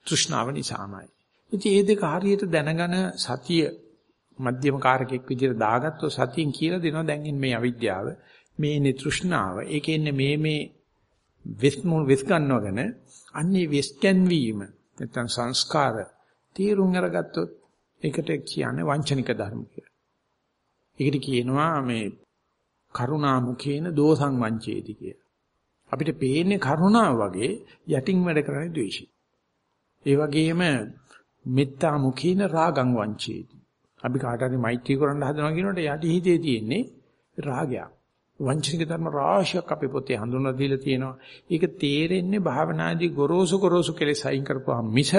තෘෂ්ණාව නිසාමයි. ඉතින් මේ දෙක හරියට දැනගෙන සතිය මධ්‍යම කාරකෙක් විදිහට දාගත්තොත් සතියෙන් කියලා දෙනවා දැන් මේ අවිද්‍යාව මේ ඉන්නේ තෘෂ්ණාව ඒකේ ඉන්නේ මේ මේ වෙස් මුල් වෙස් ගන්නවගෙන අන්නේ වෙස් කැන්වීම නැත්නම් සංස්කාර තීරුම් අරගත්තොත් ඒකට කියන්නේ වංචනික ධර්ම කියලා. ඒකට කියනවා මේ කරුණා මුඛේන දෝසං වංචේති කියලා. අපිට පේන්නේ කරුණාව වගේ යටින් වැඩ කරන්නේ ද්වේෂය. ඒ වගේම මෙත්තා මුඛේන රාගං වංචේති. අපි කාට හරි මෛත්‍රී කරන්න හදනවා කියනකොට යටි හිතේ තියෙන්නේ රාගයක්. වංචනික ධර්ම රාශියක් අපේ පොතේ හඳුන්වලා දීලා තියෙනවා. ඒක තේරෙන්නේ භාවනාදී ගොරෝසු ගොරෝසු කෙලෙස් අයින් කරපුවාම මිස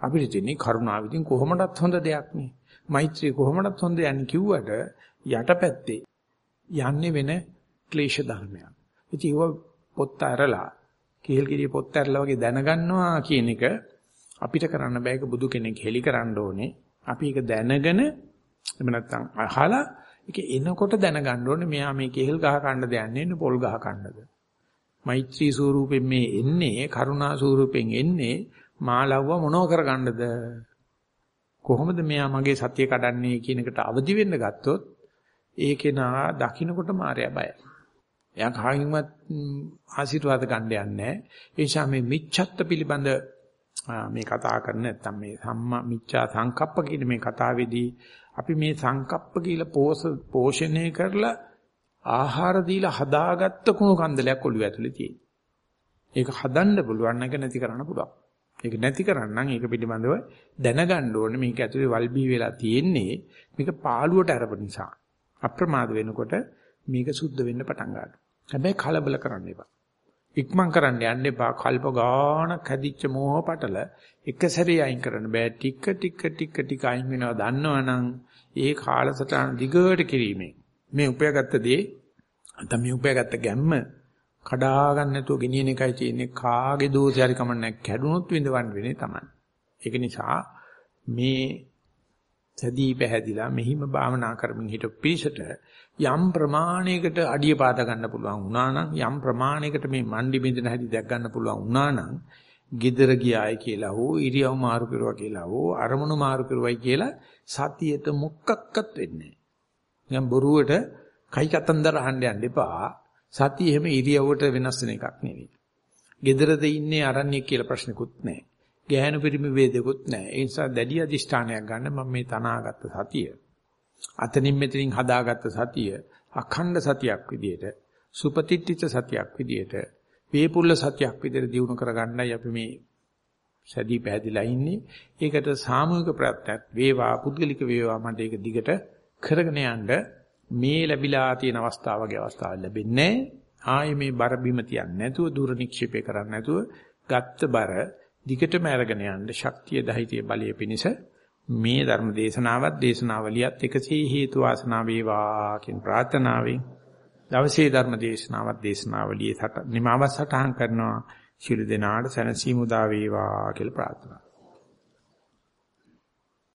අපිට තියෙන්නේ කරුණාව ඉතින් කොහොමදත් හොඳ දෙයක් නේ. මෛත්‍රී කොහොමදත් හොඳ යන්නේ කිව්වට යටපැත්තේ යන්නේ වෙන ක්ලේශ ධර්මයක්. ඉතින් ඒව පොත් අරලා කේල් කිරිය පොත් අරලා වගේ දැනගන්නවා කියන එක අපිට කරන්න බෑ ඒක බුදු කෙනෙක් හෙලි කරන්න ඕනේ. අපි ඒක දැනගෙන එහෙම නැත්නම් අහලා ඒක එනකොට දැනගන්න ඕනේ මෙයා මේ කෙහෙල් ගහ කන්න දෙන්නේ පොල් ගහ කන්නද. මෛත්‍රී ස්වරූපෙන් මේ එන්නේ කරුණා ස්වරූපෙන් එන්නේ මාලව්ව මොනව කරගන්නද? කොහොමද මෙයා මගේ සතිය කඩන්නේ කියන එකට අවදි වෙන්න ගත්තොත් ඒකේ නා දකින්නකොට මායя බයයි. එයා කායින්වත් ආශිර්වාද ගන්න යන්නේ නැහැ. ඒ නිසා මේ මිච්ඡත්ත පිළිබඳ මේ කතා කරන්නේ නැත්තම් මේ සම්මා මිච්ඡා සංකප්ප කියන මේ කතාවේදී අපි මේ සංකප්ප කියලා පෝෂණය කරලා ආහාර දීලා හදාගත්ත කුණු කන්දලයක් ඔළුව ඇතුලේ තියෙන. ඒක හදන්න පුළුවන් නැක නැති කරන්න පුළුවන්. ඒක නැති කරන්නම් ඒක පිළිබඳව දැනගන්න ඕනේ මේක ඇතුලේ වල්බී වෙලා තියෙන්නේ මේක පාළුවට අරප නිසා. අප්‍රමාද වෙනකොට මේක සුද්ධ වෙන්න පටන් ගන්නවා. හැබැයි කලබල කරන්න එපා. ඉක්මන් කරන්න යන්න එපා. කල්ප ගානක් හැදිච්ච මෝහ පටල එක සැරේ අයින් කරන්න බෑ. ටික ටික ටික ටික අයින් වෙනවා දන්නවනම් ඒ කාලසටහන දිගට කිරීමෙන් මේ උපයාගත්ත දේ නැත්නම් මේ උපයාගත්ත ගැම්ම කඩා ගන්න නැතුව ගෙනියන එකයි තියෙන්නේ කාගේ දෝෂය හරි කමන්නේ කැඩුනොත් විඳවන්න වෙන්නේ තමයි. ඒක නිසා මේ සදී පැහැදිලා මෙහිම භාවනා කරමින් හිට පිළිසට යම් ප්‍රමාණයකට අඩිය පාද ගන්න පුළුවන් වුණා නම් යම් ප්‍රමාණයකට මේ මණ්ඩි බින්දන හැටි දැක් ගන්න පුළුවන් වුණා නම් gedara ගියායි කියලා හෝ ඉරියව් මාරු කරුවා කියලා හෝ අරමුණු මාරු කරුවයි කියලා සතියට මොකක්වත් වෙන්නේ නැහැ. නිකන් බොරුවට කයි කතන්දර අහන්න යන්න එපා. සතිය එහෙම ඉරියව්වට වෙනස් වෙන එකක් නෙවෙයි. gedarada ඉන්නේ අරණ්‍ය කියලා ප්‍රශ්නකුත් නැහැ. ගැහැණු පිරිමි වේදෙකුත් නැහැ. ඒ නිසා දැඩි අදිෂ්ඨානයක් ගන්න මම මේ තනාගත්ත සතිය. අතනින් මෙතනින් හදාගත්ත සතිය අඛණ්ඩ සතියක් විදියට සුපතිට්ඨිත සතියක් විදියට වේපුල්ල සතියක් විදියට දිනු කරගන්නයි අපි මේ සැදී පැහැදිලා ඉන්නේ. ඒකට සාමූහික ප්‍රත්‍යක් වේවා පුද්ගලික වේවා මට ඒක දිගට කරගෙන යන්න මේ ලැබිලා තියෙන අවස්ථාව වගේ අවස්ථාවක් ලැබෙන්නේ ආයේ මේ බර බිම තියන්නේ නැතුව දුර නික්ෂේපේ කරන්නේ නැතුව ගත්ත බර දිගටම අරගෙන යන්න ශක්තිය දහිතේ බලය පිණිස මේ ධර්ම දේශනාවත් දේශනාවලියත් එකසේ හේතු වාසනා වේවා කියන ප්‍රාර්ථනාවෙන් දවසේ ධර්ම දේශනාවත් දේශනාවලියේ නිමාව සටහන් කරනවා. ශිරු දෙනාට සැනසීම උදා වේවා කියලා ප්‍රාර්ථනා.